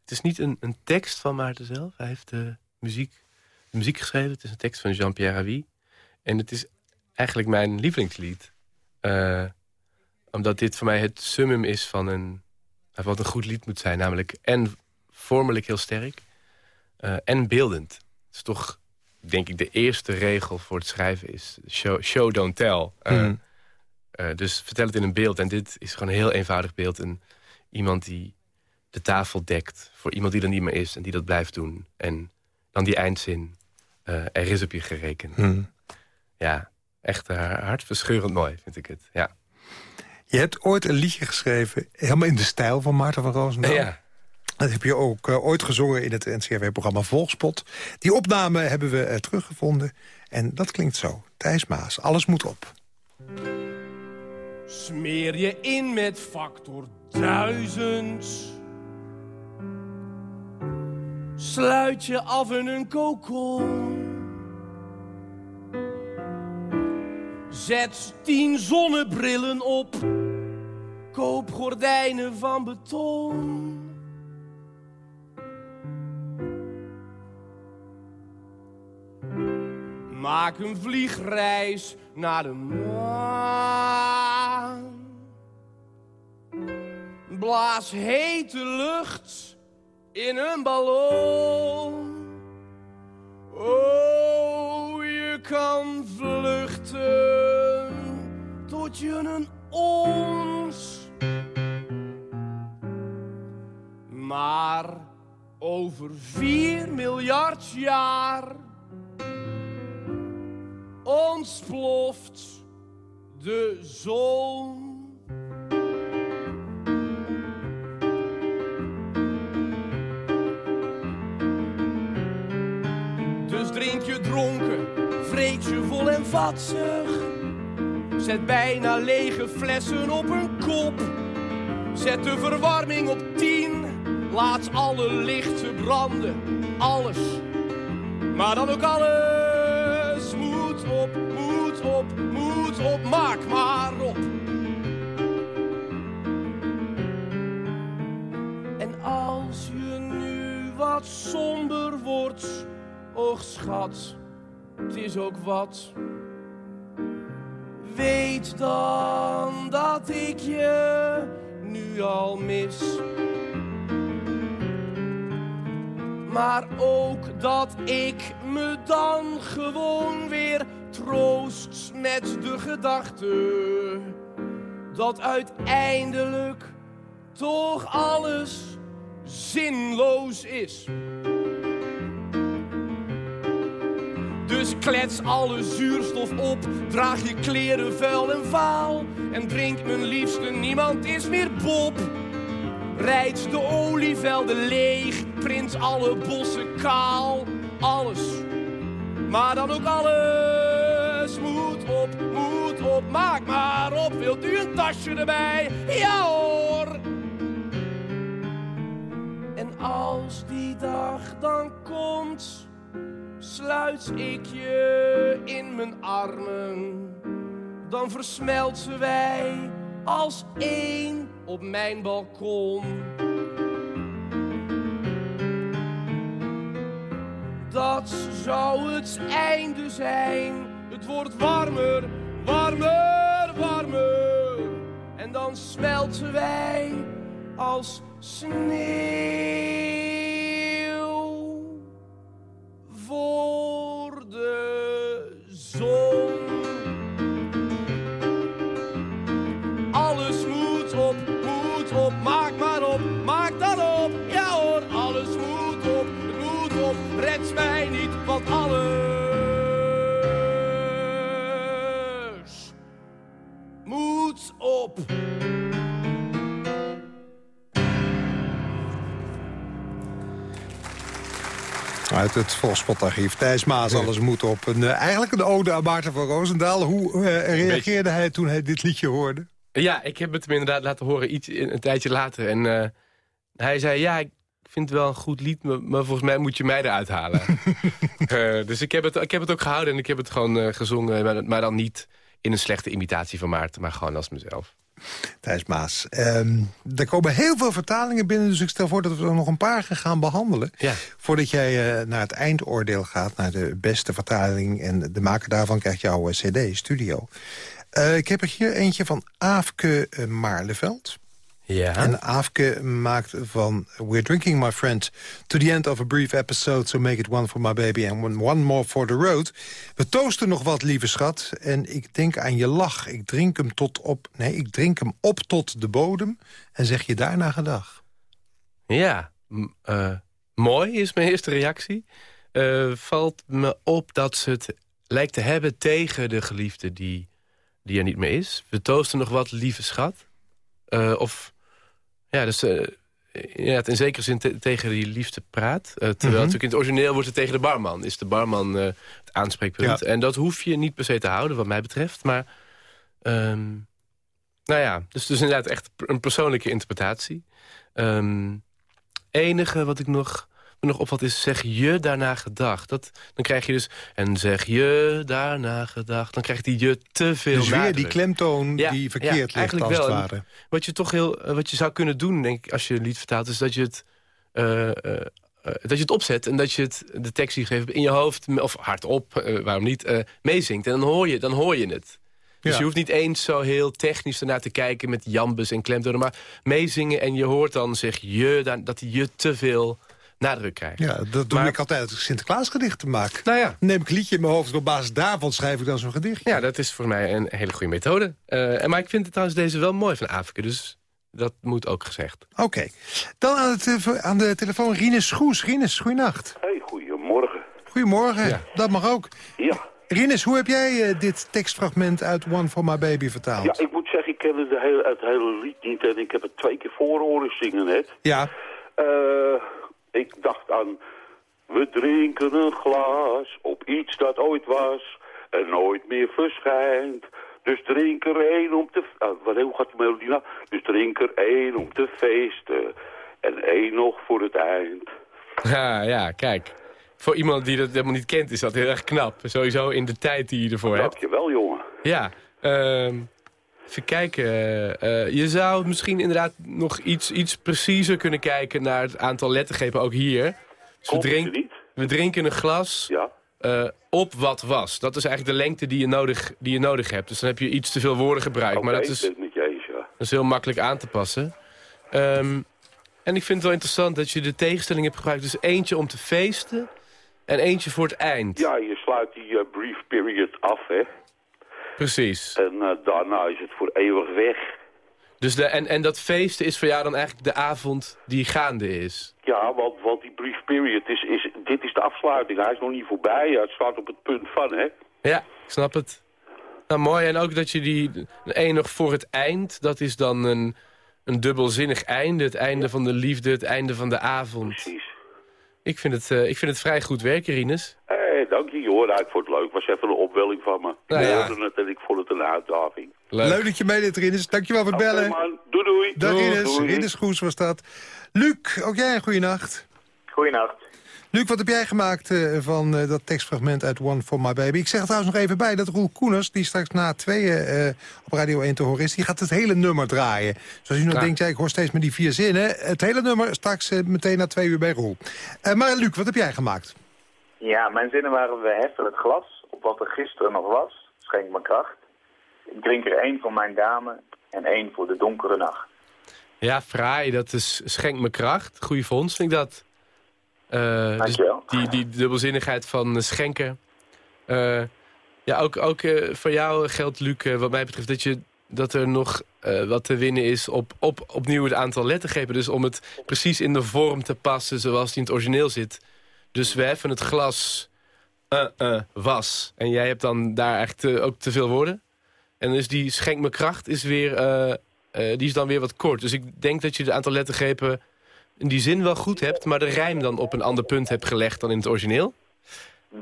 het is niet een, een tekst van Maarten zelf. Hij heeft de muziek, de muziek geschreven. Het is een tekst van Jean-Pierre Ravi. En het is eigenlijk mijn lievelingslied. Uh, omdat dit voor mij het summum is van een, wat een goed lied moet zijn. Namelijk en vormelijk heel sterk uh, en beeldend. Het is toch, denk ik, de eerste regel voor het schrijven is show, show don't tell. Uh, dus vertel het in een beeld. En dit is gewoon een heel eenvoudig beeld. En iemand die de tafel dekt voor iemand die er niet meer is... en die dat blijft doen. En dan die eindzin. er is op je gerekend. Hmm. Ja, echt hartverscheurend mooi, vind ik het. Ja. Je hebt ooit een liedje geschreven, helemaal in de stijl van Maarten van Roosendaal. Ja. Dat heb je ook uh, ooit gezongen in het NCRW-programma Volkspot. Die opname hebben we uh, teruggevonden. En dat klinkt zo. Thijs Maas, alles moet op. Smeer je in met factor duizend. Sluit je af in een kokon. Zet tien zonnebrillen op. Koop gordijnen van beton. Maak een vliegreis naar de maan. Blaas hete lucht in een ballon. Oh, je kan vluchten tot je een ons. Maar over vier miljard jaar ontploft de zon. Dronken, vreet je vol en vatsig. Zet bijna lege flessen op een kop. Zet de verwarming op tien. Laat alle lichten branden. Alles. Maar dan ook alles. Moet op, moet op, moet op. Maak maar op. En als je nu wat somber wordt. Och schat, het is ook wat. Weet dan dat ik je nu al mis. Maar ook dat ik me dan gewoon weer troost met de gedachte dat uiteindelijk toch alles zinloos is. Dus klets alle zuurstof op, draag je kleren vuil en vaal. En drink mijn liefste, niemand is meer Bob. Rijd de olievelden leeg, print alle bossen kaal. Alles, maar dan ook alles. Moet op, moet op, maak maar op. Wilt u een tasje erbij? Ja hoor! En als die dag dan komt sluit ik je in mijn armen, dan versmelten wij als één op mijn balkon. Dat zou het einde zijn. Het wordt warmer, warmer, warmer. En dan smelten wij als sneeuw. Voor de zon. Alles moet op, moet op, maak maar op, maak dan op. Ja hoor, alles moet op, moet op, red mij niet, want alles moet op. Uit het Volkspotarchief. Thijs Maas, alles moet op. Een, uh, eigenlijk een ode aan Maarten van Roosendaal. Hoe uh, reageerde hij toen hij dit liedje hoorde? Ja, ik heb het hem inderdaad laten horen iets, een tijdje later. En uh, hij zei, ja, ik vind het wel een goed lied... maar, maar volgens mij moet je mij eruit halen. dus ik heb, het, ik heb het ook gehouden en ik heb het gewoon gezongen... Maar, maar, dan niet in een slechte imitatie van Maarten, maar gewoon als mezelf. Thijs Maas. Ehm, er komen heel veel vertalingen binnen, dus ik stel voor dat we er nog een paar gaan behandelen. Ja. Voordat jij eh, naar het eindoordeel gaat, naar de beste vertaling... en de maker daarvan krijgt jouw eh, cd, Studio. Eh, ik heb er hier eentje van Aafke Maarleveld. Ja. En Aafke maakt van We're drinking, my friend, to the end of a brief episode... so make it one for my baby and one, more for the road. We toosten nog wat, lieve schat. En ik denk aan je lach. Ik drink hem, tot op, nee, ik drink hem op tot de bodem en zeg je daarna gedag. Ja, eh, mooi is mijn eerste reactie. Eh, valt me op dat ze het lijkt te hebben tegen de geliefde die, die er niet meer is. We toosten nog wat, lieve schat. Eh, of, ja, dus ja, in zekere zin te- tegen die liefde praat. Eh, terwijl natuurlijk in het origineel wordt het tegen de barman. Is de barman eh, het aanspreekpunt. Ja. En dat hoef je niet per se te houden, wat mij betreft. Maar, ehm, nou ja, dus, dus inderdaad echt een persoonlijke interpretatie. Ehm, enige wat ik nog, me nog opvalt is zeg je daarna gedacht. Dat, dan krijg je dus, en zeg je daarna gedacht. Dan krijgt die je te veel Dus weer die klemtoon Ja, die ja, verkeerd ligt, eigenlijk als het wel. ware. Wat je toch heel, eh, wat je zou kunnen doen, denk ik, als je een lied vertaalt, is dat je het, eh, eh, dat je het opzet en dat je het de tekst die geeft in je hoofd of hardop, eh, waarom niet, meezingt. En dan hoor je, dan hoor je het. Dus Ja. je hoeft niet eens zo heel technisch ernaar te kijken met jambes en klemtonen, maar meezingen en je hoort dan zeg je dan, dat je te veel nadruk krijgt. Ja, dat doe Maar- ik altijd als ik Sinterklaasgedichten maak. Nou ja, neem ik een liedje in mijn hoofd en op basis daarvan schrijf ik dan zo'n gedichtje. ja, dat is voor mij een hele goede methode. Eh, en maar ik vind het trouwens deze wel mooi van Afrika, dus dat moet ook gezegd. Oké. Dan aan de, telefo- aan de telefoon Rinus Schoes. Rinus, goeienacht. Hey, goedemorgen. Goedemorgen. Ja. Dat mag ook. Ja. Rinus, hoe heb jij eh, dit tekstfragment uit One for My Baby vertaald? ja, ik moet zeggen, ik ken het hele, het hele lied niet en ik heb het twee keer voor horen zingen net. Ja. Eh, ik dacht aan, we drinken een glas op iets dat ooit was en nooit meer verschijnt. Dus drink er één om te... Uh, wat, hoe gaat die melodie nou? Dus drink er één om te feesten en één nog voor het eind. Ja, ja, kijk. Voor iemand die dat helemaal niet kent is dat heel erg knap. Sowieso in de tijd die je ervoor hebt. Dankjewel, jongen. Ja, ehm, even kijken. Eh, je zou misschien inderdaad nog iets, iets preciezer kunnen kijken naar het aantal lettergrepen ook hier. Dus we, Komt drink- je niet? we drinken een glas Ja. eh, op wat was. Dat is eigenlijk de lengte die je, nodig, die je nodig hebt. Dus dan heb je iets te veel woorden gebruikt. Maar dat ik is, ja. dat is heel makkelijk aan te passen. Ehm, en ik vind het wel interessant dat je de tegenstelling hebt gebruikt. Dus eentje om te feesten en eentje voor het eind. Ja, je sluit die eh, brief period af, hè. Precies. En eh, daarna is het voor eeuwig weg. Dus de, en, en dat feesten is voor jou dan eigenlijk de avond die gaande is? Ja, want, want die brief period is, is... Dit is de afsluiting. Hij is nog niet voorbij. Het staat op het punt van, hè. Ja, ik snap het. Nou, mooi. En ook dat je die nog voor het eind... dat is dan een, een dubbelzinnig einde. Het einde van de liefde, het einde van de avond. Precies. Ik vind het, eh, ik vind het vrij goed werken, Rinus. Dank je. Nou, ik vond het leuk. Het was even een opwelling van me. Nou ik ja. het en ik vond het een uitdaging. Leuk. Leuk dat je meedeed, Rinus. Dankjewel voor het bellen. man. Doei, doei. Dag Doei, Rinus. doei. Rinus Schoes was dat. Luc, ook jij een goede nacht. Goeienacht. Luc, wat heb jij gemaakt eh, van eh, dat tekstfragment uit One for My Baby? Ik zeg er trouwens nog even bij dat Roel Koeners, die straks na tweeën eh, op Radio 1 te horen is... die gaat het hele nummer draaien. Dus als u nog Ja. denkt, ja, ik hoor steeds maar die vier zinnen... het hele nummer straks meteen na twee uur bij Roel. Eh, maar Luc, wat heb jij gemaakt? Ja, mijn zinnen waren we heffen het glas op wat er gisteren nog was. Schenk me kracht. Ik drink er één voor mijn dame en één voor de donkere nacht. Ja, fraai. Dat is schenk me kracht. Goeie vondst, vind ik dat. Dus Dankjewel. die, die dubbelzinnigheid van eh, schenken. Eh, ja, ook, ook eh, voor jou geldt, Luc, wat mij betreft... dat, je, dat er nog wat te winnen is op, op opnieuw het aantal lettergrepen. Dus om het precies in de vorm te passen zoals die in het origineel zit. Dus we heffen het glas eh, eh, was. En jij hebt dan daar echt eh, ook te veel woorden. En dus die schenk me kracht is weer... die is dan weer wat kort. Dus ik denk dat je het aantal lettergrepen in die zin wel goed hebt... maar de rijm dan op een ander punt hebt gelegd dan in het origineel.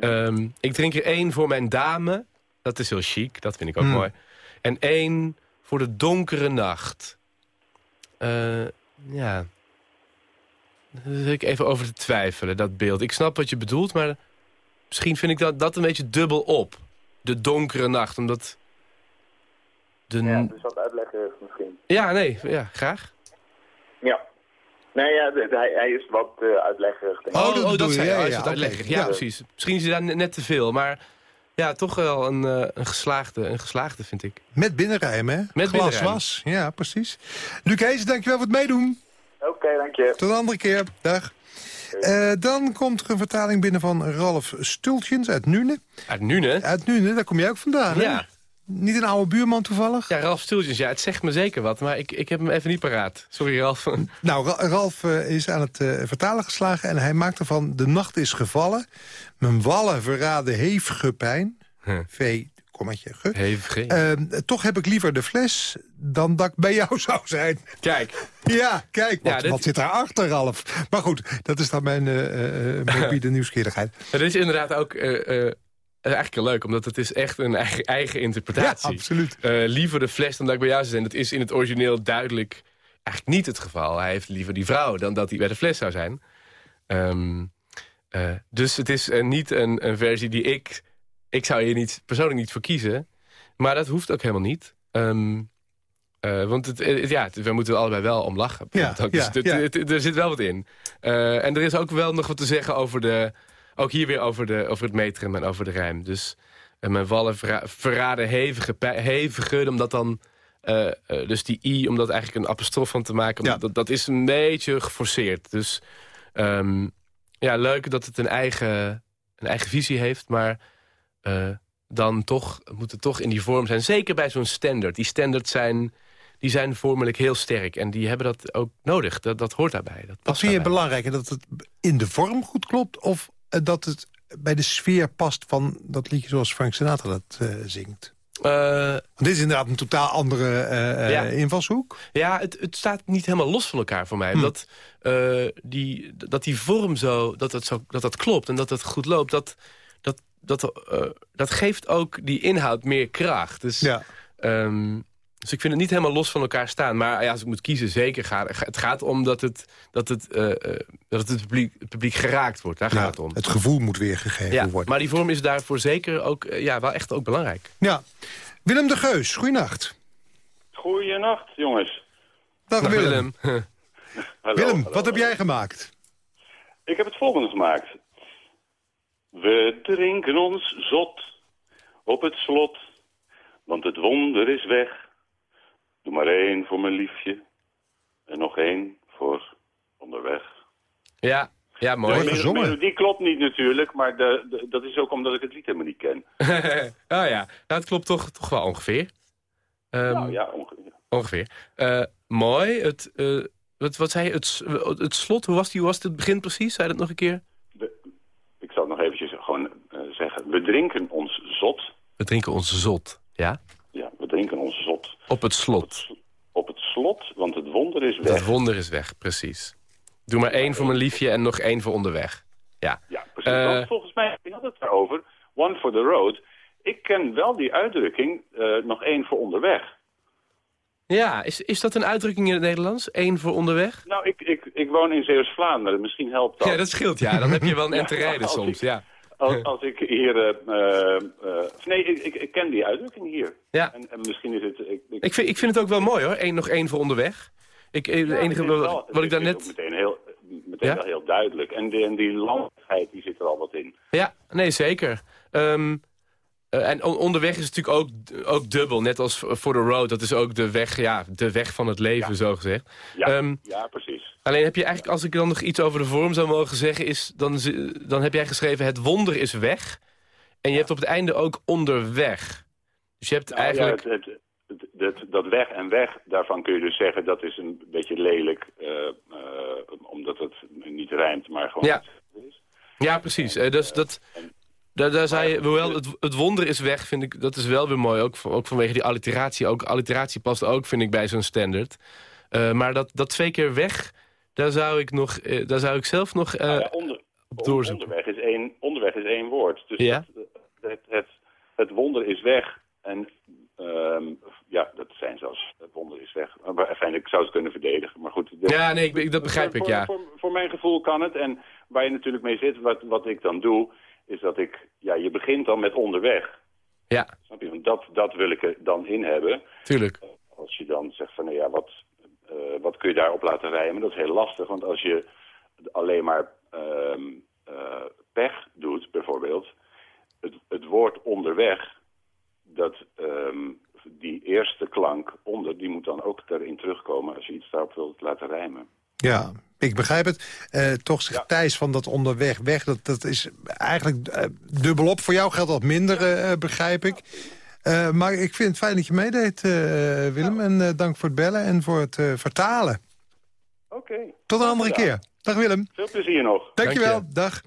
Ehm, ik drink er één voor mijn dame. Dat is heel chic, dat vind ik ook Hmm. mooi. En één voor de donkere nacht. Ja. Daar zit ik even over te twijfelen, dat beeld. Ik snap wat je bedoelt, maar misschien vind ik dat, dat een beetje dubbel op. De donkere nacht, omdat... De, Ja, dus wat uit uitleggen misschien. Ja, nee, ja, graag. Ja. Nee, ja, hij, hij is wat uh, uitleggerig. denk ik. Oh, dat bedoel je, zei ja, oh, is ja, het oké. uitleggerig. Ja, Ja. precies. Misschien is hij daar net, te veel, maar ja, toch wel een, eh, een, geslaagde, een geslaagde, vind ik. Met binnenrijmen, hè? Met Glas was. Ja, precies. Luc Hees, dankjewel voor het meedoen. Dank je. Tot een andere keer. Dag. Eh, dan komt er een vertaling binnen van Ralf Stultjens uit Nune. Uit Nune? Uit Nune, daar kom jij ook vandaan, hè? Ja. Niet een oude buurman toevallig? Ja, Ralf Stoeltjes, ja, het zegt me zeker wat, maar ik, ik heb hem even niet paraat. Sorry, Ralf. Nou, Ra- Ralf eh, is aan het eh, vertalen geslagen en hij maakt ervan... De nacht is gevallen, mijn wallen verraden hevige pijn. Huh. V, kommetje, ge. Hevig, Eh, toch heb ik liever de fles dan dat ik bij jou zou zijn. Kijk. Ja, kijk, wat, Ja, dit- wat zit daarachter, Ralf? Maar goed, dat is dan mijn eh, morbide nieuwsgierigheid. Dat is inderdaad ook eigenlijk heel leuk, omdat het is echt een eigen, eigen interpretatie. Ja, absoluut. Liever de fles dan dat ik bij jou zou zijn. Dat is in het origineel duidelijk eigenlijk niet het geval. Hij heeft liever die vrouw dan dat hij bij de fles zou zijn. Ehm, eh, dus het is niet een, een versie die ik... Ik zou hier niet, persoonlijk niet voor kiezen. Maar dat hoeft ook helemaal niet. Ehm, eh, want het, het- ja, het- we moeten er allebei wel om lachen. Ja, Dus ja, ja. er zit wel wat in. Eh, en er is ook wel nog wat te zeggen over de... Ook hier weer over, de, over het metrum en over de rijm. Dus eh, mijn wallen verra- verraden hevige, hevige, omdat dan... dus die i, om dat eigenlijk een apostrof van te maken... omdat dat, dat is een beetje geforceerd. Dus ehm, ja, leuk dat het een eigen, een eigen visie heeft, maar... eh, dan toch, moet het toch in die vorm zijn. Zeker bij zo'n standard. Die standards zijn, die zijn vormelijk heel sterk. En die hebben dat ook nodig. Dat, dat hoort daarbij. Dat vind je daarbij. belangrijker? Dat het in de vorm goed klopt? Of eh, dat het bij de sfeer past van dat liedje zoals Frank Sinatra dat eh, zingt? Dit is inderdaad een totaal andere eh, Ja. invalshoek. Ja, het, het staat niet helemaal los van elkaar voor mij. Hm. Dat, die, dat die vorm zo dat, het zo, dat dat klopt en dat het goed loopt... dat, dat, dat, eh, dat geeft ook die inhoud meer kracht. Dus, Ja. ehm, dus ik vind het niet helemaal los van elkaar staan. Maar ja, als ik moet kiezen, zeker gaat het gaat om dat het, dat het, eh, eh, dat het, publiek, het publiek geraakt wordt. Daar gaat het om. het gevoel moet weergegeven Ja, worden. maar die vorm is daarvoor zeker ook ja, wel echt ook belangrijk. Ja. Willem de Geus, goeienacht. Goeienacht, jongens. Dag Dag, Willem. Hallo, Willem, hallo, wat heb jij gemaakt? Ik heb het volgende gemaakt. We drinken ons zot op het slot, want het wonder is weg. Doe maar één voor mijn liefje en nog één voor onderweg. Ja, ja mooi. De gezongen. melodie klopt niet natuurlijk, maar de, de- dat is ook omdat ik het lied helemaal niet ken. oh ja, nou, het klopt toch, toch wel ongeveer. Ehm, nou ja, onge- Ongeveer. Eh, mooi. Het, eh, wat, wat zei je? Het, het slot, hoe was, die, hoe was het begin precies? Zei dat nog een keer? ik zal het nog eventjes gewoon eh, zeggen. We drinken ons zot. We drinken onze zot. Ja? Ja, we drinken ons zot Op het slot. op het slot, want het wonder is weg. Dat wonder is weg, precies. Doe maar één voor mijn liefje en nog één voor onderweg. Ja. Ja, precies. Eh, Want volgens mij had het daarover. One for the road. Ik ken wel die uitdrukking, eh, nog één voor onderweg. Ja, is, is dat een uitdrukking in het Nederlands? Eén voor onderweg? Nou, ik, ik, ik woon in Zeeuws-Vlaanderen. Misschien helpt dat. Ja, dat scheelt, ja. Dan heb je wel een Ja, end te rijden als soms, ik- ja. Als, als ik hier... eh, eh, eh, nee, ik, ik, ken die uitdrukking hier. Ja. En, en misschien is het... Ik, ik, Ik vind, ik vind het ook wel mooi, hoor. Eén, nog één voor onderweg. Ik, het Ja, enige wat, ik daar net... Meteen, heel, meteen Ja? wel heel duidelijk. En, die- en die landelijkheid, die zit er al wat in. Ja, nee, zeker. Ehm, eh, en on- onderweg is natuurlijk ook, ook dubbel. Net als voor de road. Dat is ook de weg, ja, de weg van het leven, zo gezegd. Ja, Ehm, ja precies. Alleen heb je eigenlijk, als ik dan nog iets over de vorm zou mogen zeggen... Is, dan, dan heb jij geschreven, het wonder is weg. En je hebt op het einde ook onderweg. Dus je hebt Nou, eigenlijk... ja, het, het, het- het- dat weg en weg, daarvan kun je dus zeggen dat is een beetje lelijk. eh, eh, omdat het niet rijmt, maar gewoon... Ja. Ja, precies. Dus dat, daar, daar zei je, hoewel het, het wonder is weg, vind ik, dat is wel weer mooi. Ook, van- ook vanwege die alliteratie. Ook alliteratie past ook, vind ik, bij zo'n standard. Eh, maar dat, dat twee keer weg, daar zou ik, nog, eh, daar zou ik zelf nog eh, Nou ja, onder, op doorzoeken. onderweg, is één, onderweg is één woord. Dus Ja. dat, het, het, het wonder is weg. En ehm, ja, dat zijn zelfs, het wonder is weg. Maar enfin, ik zou het kunnen verdedigen, maar goed. de- Ja, nee, ik, dat begrijp voor, ik, ja. Voor, voor mijn gevoel kan het. En waar je natuurlijk mee zit, wat, wat ik dan doe, is dat ik... Ja, je begint dan met onderweg. Ja, Snap je? Want dat, dat wil ik er dan in hebben. tuurlijk. als je dan zegt van, nou ja, wat, eh, wat kun je daarop laten rijmen? Dat is heel lastig, want als je alleen maar ehm, eh, pech doet, bijvoorbeeld... Het, het woord onderweg, dat, ehm, die eerste klank onder, die moet dan ook erin terugkomen... als je iets daarop wilt laten rijmen. Ja, ik begrijp het. Eh, toch zegt Thijs van dat onderweg weg, dat, dat is eigenlijk uh, dubbelop. Voor jou geldt dat minder, uh, begrijp ik. Maar ik vind het fijn dat je meedeed, Willem. En dank voor het bellen en voor het vertalen. Oké. Tot een andere keer. Dag Willem. Veel plezier nog. Dankjewel, Dank je. dag.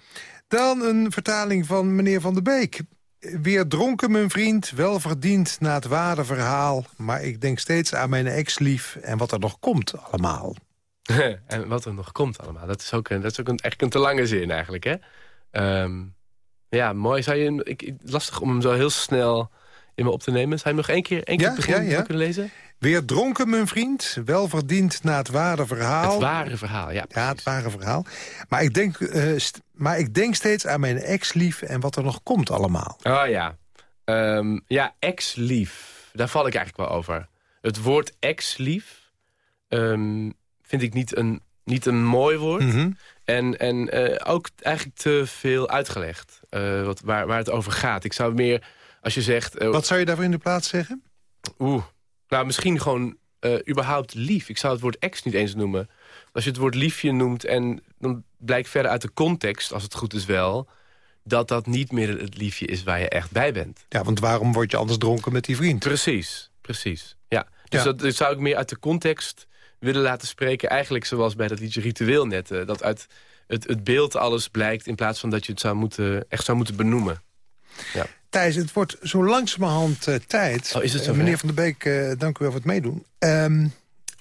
Dan een vertaling van meneer Van der Beek. Weer dronken, mijn vriend, wel verdiend na het ware verhaal. Maar ik denk steeds aan mijn ex-lief en wat er nog komt allemaal. en wat er nog komt allemaal. Dat is ook, een, dat is ook een, echt een te lange zin eigenlijk, hè? Ehm, ja, mooi. Zou je, ik, lastig om hem zo heel snel in me op te nemen. Zou je nog één keer, één keer begin ja, ja. kunnen lezen? Weer dronken, mijn vriend. Wel verdiend na het ware verhaal. Het ware verhaal, ja. Ja, het ware verhaal. Maar ik denk, uh, maar ik denk steeds aan mijn ex-lief en wat er nog komt allemaal. Oh ja. Um, ja, ex-lief. Daar val ik eigenlijk wel over. Het woord ex-lief... Um, vind ik niet een, niet een mooi woord. Mhm. En, en uh, ook eigenlijk te veel uitgelegd uh, wat, waar, waar het over gaat. Ik zou meer, als je zegt... Uh, wat zou je daarvoor in de plaats zeggen? Oeh, nou misschien gewoon überhaupt lief. Ik zou het woord ex niet eens noemen. Als je het woord liefje noemt en dan blijkt verder uit de context... als het goed is wel, dat dat niet meer het liefje is waar je echt bij bent. Ja, want waarom word je anders dronken met die vriend? Precies, precies. Ja. Dus dat, dat zou ik meer uit de context willen laten spreken. Eigenlijk zoals bij dat liedje Ritueel net. Uh, dat uit het, het beeld alles blijkt in plaats van dat je het zou moeten, echt zou moeten benoemen. Ja. Thijs, het wordt zo langzamerhand uh, tijd. Oh, is het zo uh, meneer Van der Beek, dank u wel voor het meedoen. Um,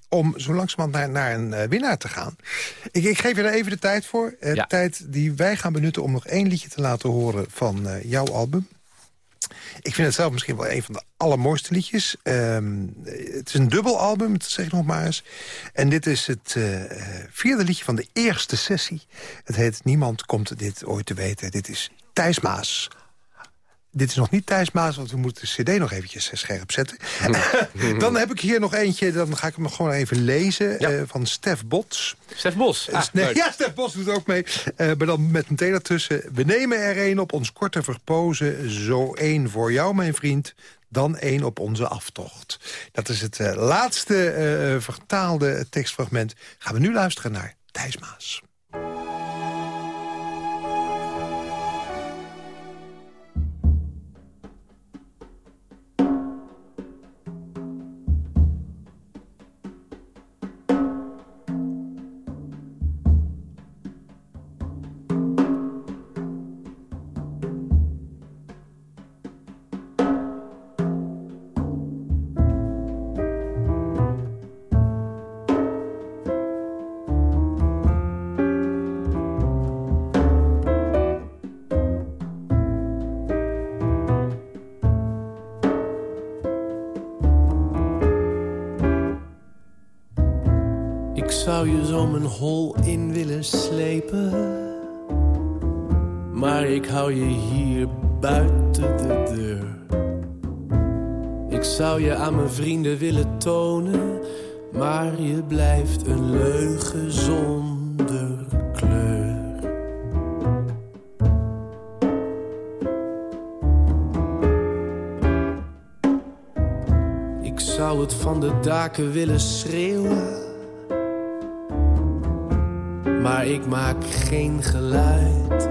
om zo langzamerhand naar, naar een winnaar te gaan. Ik, ik, geef je daar even de tijd voor. Ja. Tijd die wij gaan benutten om nog één liedje te laten horen van jouw album. Ik vind het zelf misschien wel een van de allermooiste liedjes. Um, het is een dubbel album, dat zeg ik nog maar eens. En dit is het uh, vierde liedje van de eerste sessie. Het heet Niemand komt dit ooit te weten. Dit is Thijs Maas, dit is nog niet Thijs Maas, want we moeten de cd nog eventjes eh, scherp zetten. dan heb ik hier nog eentje, dan ga ik hem gewoon even lezen, ja. uh, van Stef Bots. Stef Bos? Ah, nee, ja, Stef Bos doet ook mee. Uh, maar dan met meteen ertussen. We nemen er een op ons korte verpozen. Zo één voor jou, mijn vriend. Dan één op onze aftocht. Dat is het uh, laatste vertaalde tekstfragment. Gaan we nu luisteren naar Thijs Maas. Hol in willen slepen. Maar ik hou je hier buiten de deur. Ik zou je aan mijn vrienden willen tonen. Maar je blijft een leugen zonder kleur. Ik zou het van de daken willen schreeuwen maar ik maak geen geluid.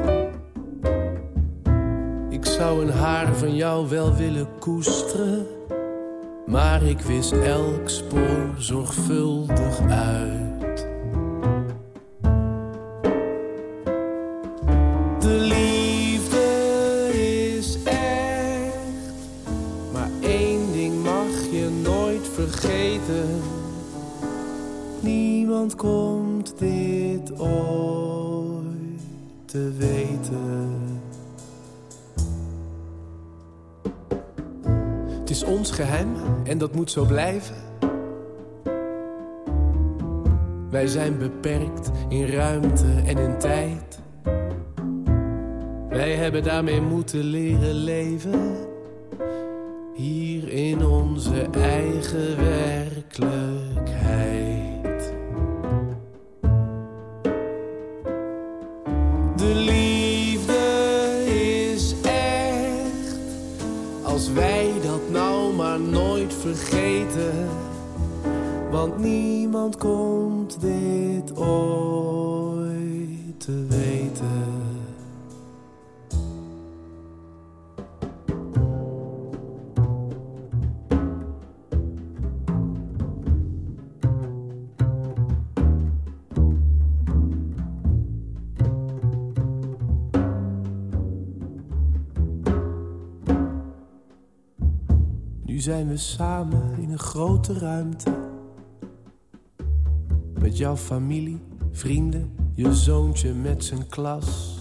Ik zou een haar van jou wel willen koesteren, maar ik wis elk spoor zorgvuldig uit. Te weten. Het is ons geheim en dat moet zo blijven. Wij zijn beperkt in ruimte en in tijd. Wij hebben daarmee moeten leren leven. Hier in onze eigen werk werkelijkheid. De liefde is echt, als wij dat nou maar nooit vergeten. Want niemand komt dit ooit te weten. Zijn we samen in een grote ruimte. Met jouw familie, vrienden, je zoontje met zijn klas.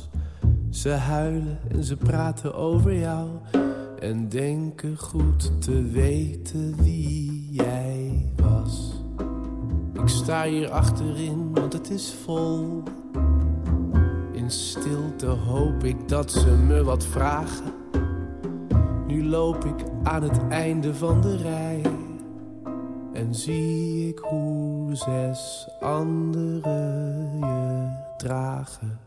Ze huilen en ze praten over jou. En denken goed te weten wie jij was. Ik sta hier achterin, want het is vol. In stilte hoop ik dat ze me wat vragen. Nu loop ik aan het einde van de rij. En zie ik hoe zes anderen je dragen.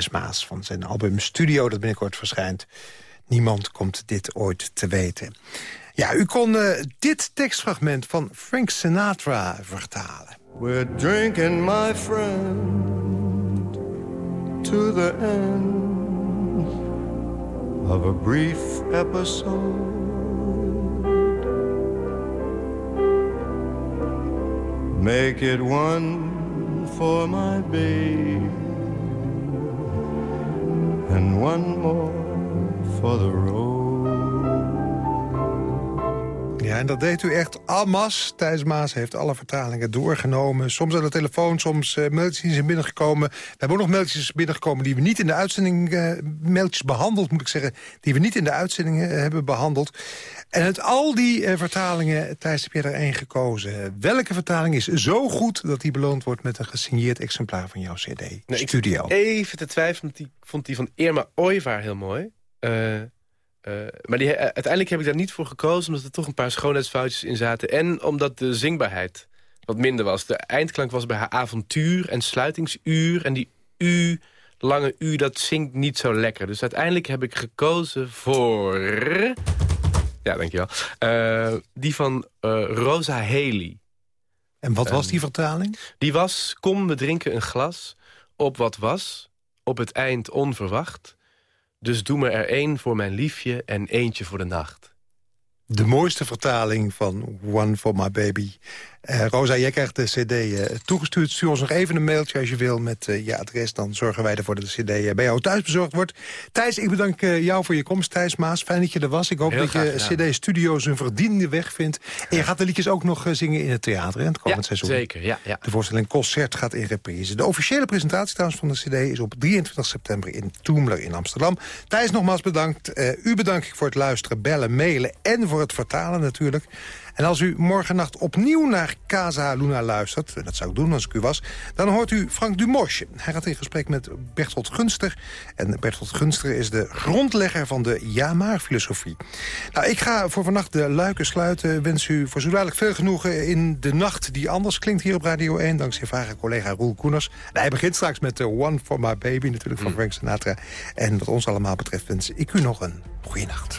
Thijs Maas van zijn album Studio, dat binnenkort verschijnt. Niemand komt dit ooit te weten. Ja, u kon eh, dit tekstfragment van Frank Sinatra vertalen. We're drinking, my friend, to the end of a brief episode. Make it one for my babe, and one more for the road. Ja, en dat deed u echt amas. Thijs Maas heeft alle vertalingen doorgenomen. Soms aan de telefoon, soms uh, mailtjes zijn binnengekomen. We hebben ook nog mailtjes binnengekomen die we niet in de uitzending... Uh, mailtjes behandeld, moet ik zeggen, die we niet in de uitzending uh, hebben behandeld. En uit al die vertalingen, Thijs, heb je er één gekozen. Welke vertaling is zo goed dat die beloond wordt... met een gesigneerd exemplaar van jouw cd, Studio? Ik even te twijfelen, want ik vond die van Irma Ooivaar heel mooi. Uh, uh, maar die, uiteindelijk heb ik daar niet voor gekozen... omdat er toch een paar schoonheidsfoutjes in zaten. En omdat de zingbaarheid wat minder was. De eindklank was bij haar avontuur en sluitingsuur. En die u, lange u, dat zingt niet zo lekker. Dus uiteindelijk heb ik gekozen voor... Ja, dankjewel. Uh, die van uh, Rosa Haley. En wat was die vertaling? Die was, kom, we drinken een glas op wat was, op het eind onverwacht... Dus doe me er één voor mijn liefje en eentje voor de nacht. De mooiste vertaling van One for My Baby. Uh, Rosa, jij krijgt de cd uh, toegestuurd. Stuur ons nog even een mailtje als je wil met uh, je adres. Dan zorgen wij ervoor dat de cd bij jou thuis bezorgd wordt. Thijs, ik bedank jou voor je komst. Thijs Maas, fijn dat je er was. Ik hoop Heel dat je cd-studio zijn verdiende weg vindt. En je gaat de liedjes ook nog zingen in het theater, hè, het komend ja, seizoen. zeker. Ja, ja. De voorstelling Concert gaat in reprise. De officiële presentatie trouwens van de cd is op 23 september in Toemler in Amsterdam. Thijs, nogmaals bedankt. u bedank ik voor het luisteren, bellen, mailen en voor het vertalen natuurlijk. En als u morgennacht opnieuw naar Casa Luna luistert... en dat zou ik doen als ik u was... dan hoort u Frank Dumosje. Hij gaat in gesprek met Bertolt Gunster. En Bertolt Gunster is de grondlegger van de ja-maar-filosofie. Nou, ik ga voor vannacht de luiken sluiten. Wens u voor zo dadelijk veel genoegen in de nacht die anders klinkt hier op Radio 1... dankzij vage collega Roel Koeners. En hij begint straks met de One for My Baby, natuurlijk van Frank Sinatra. En wat ons allemaal betreft wens ik u nog een goede nacht.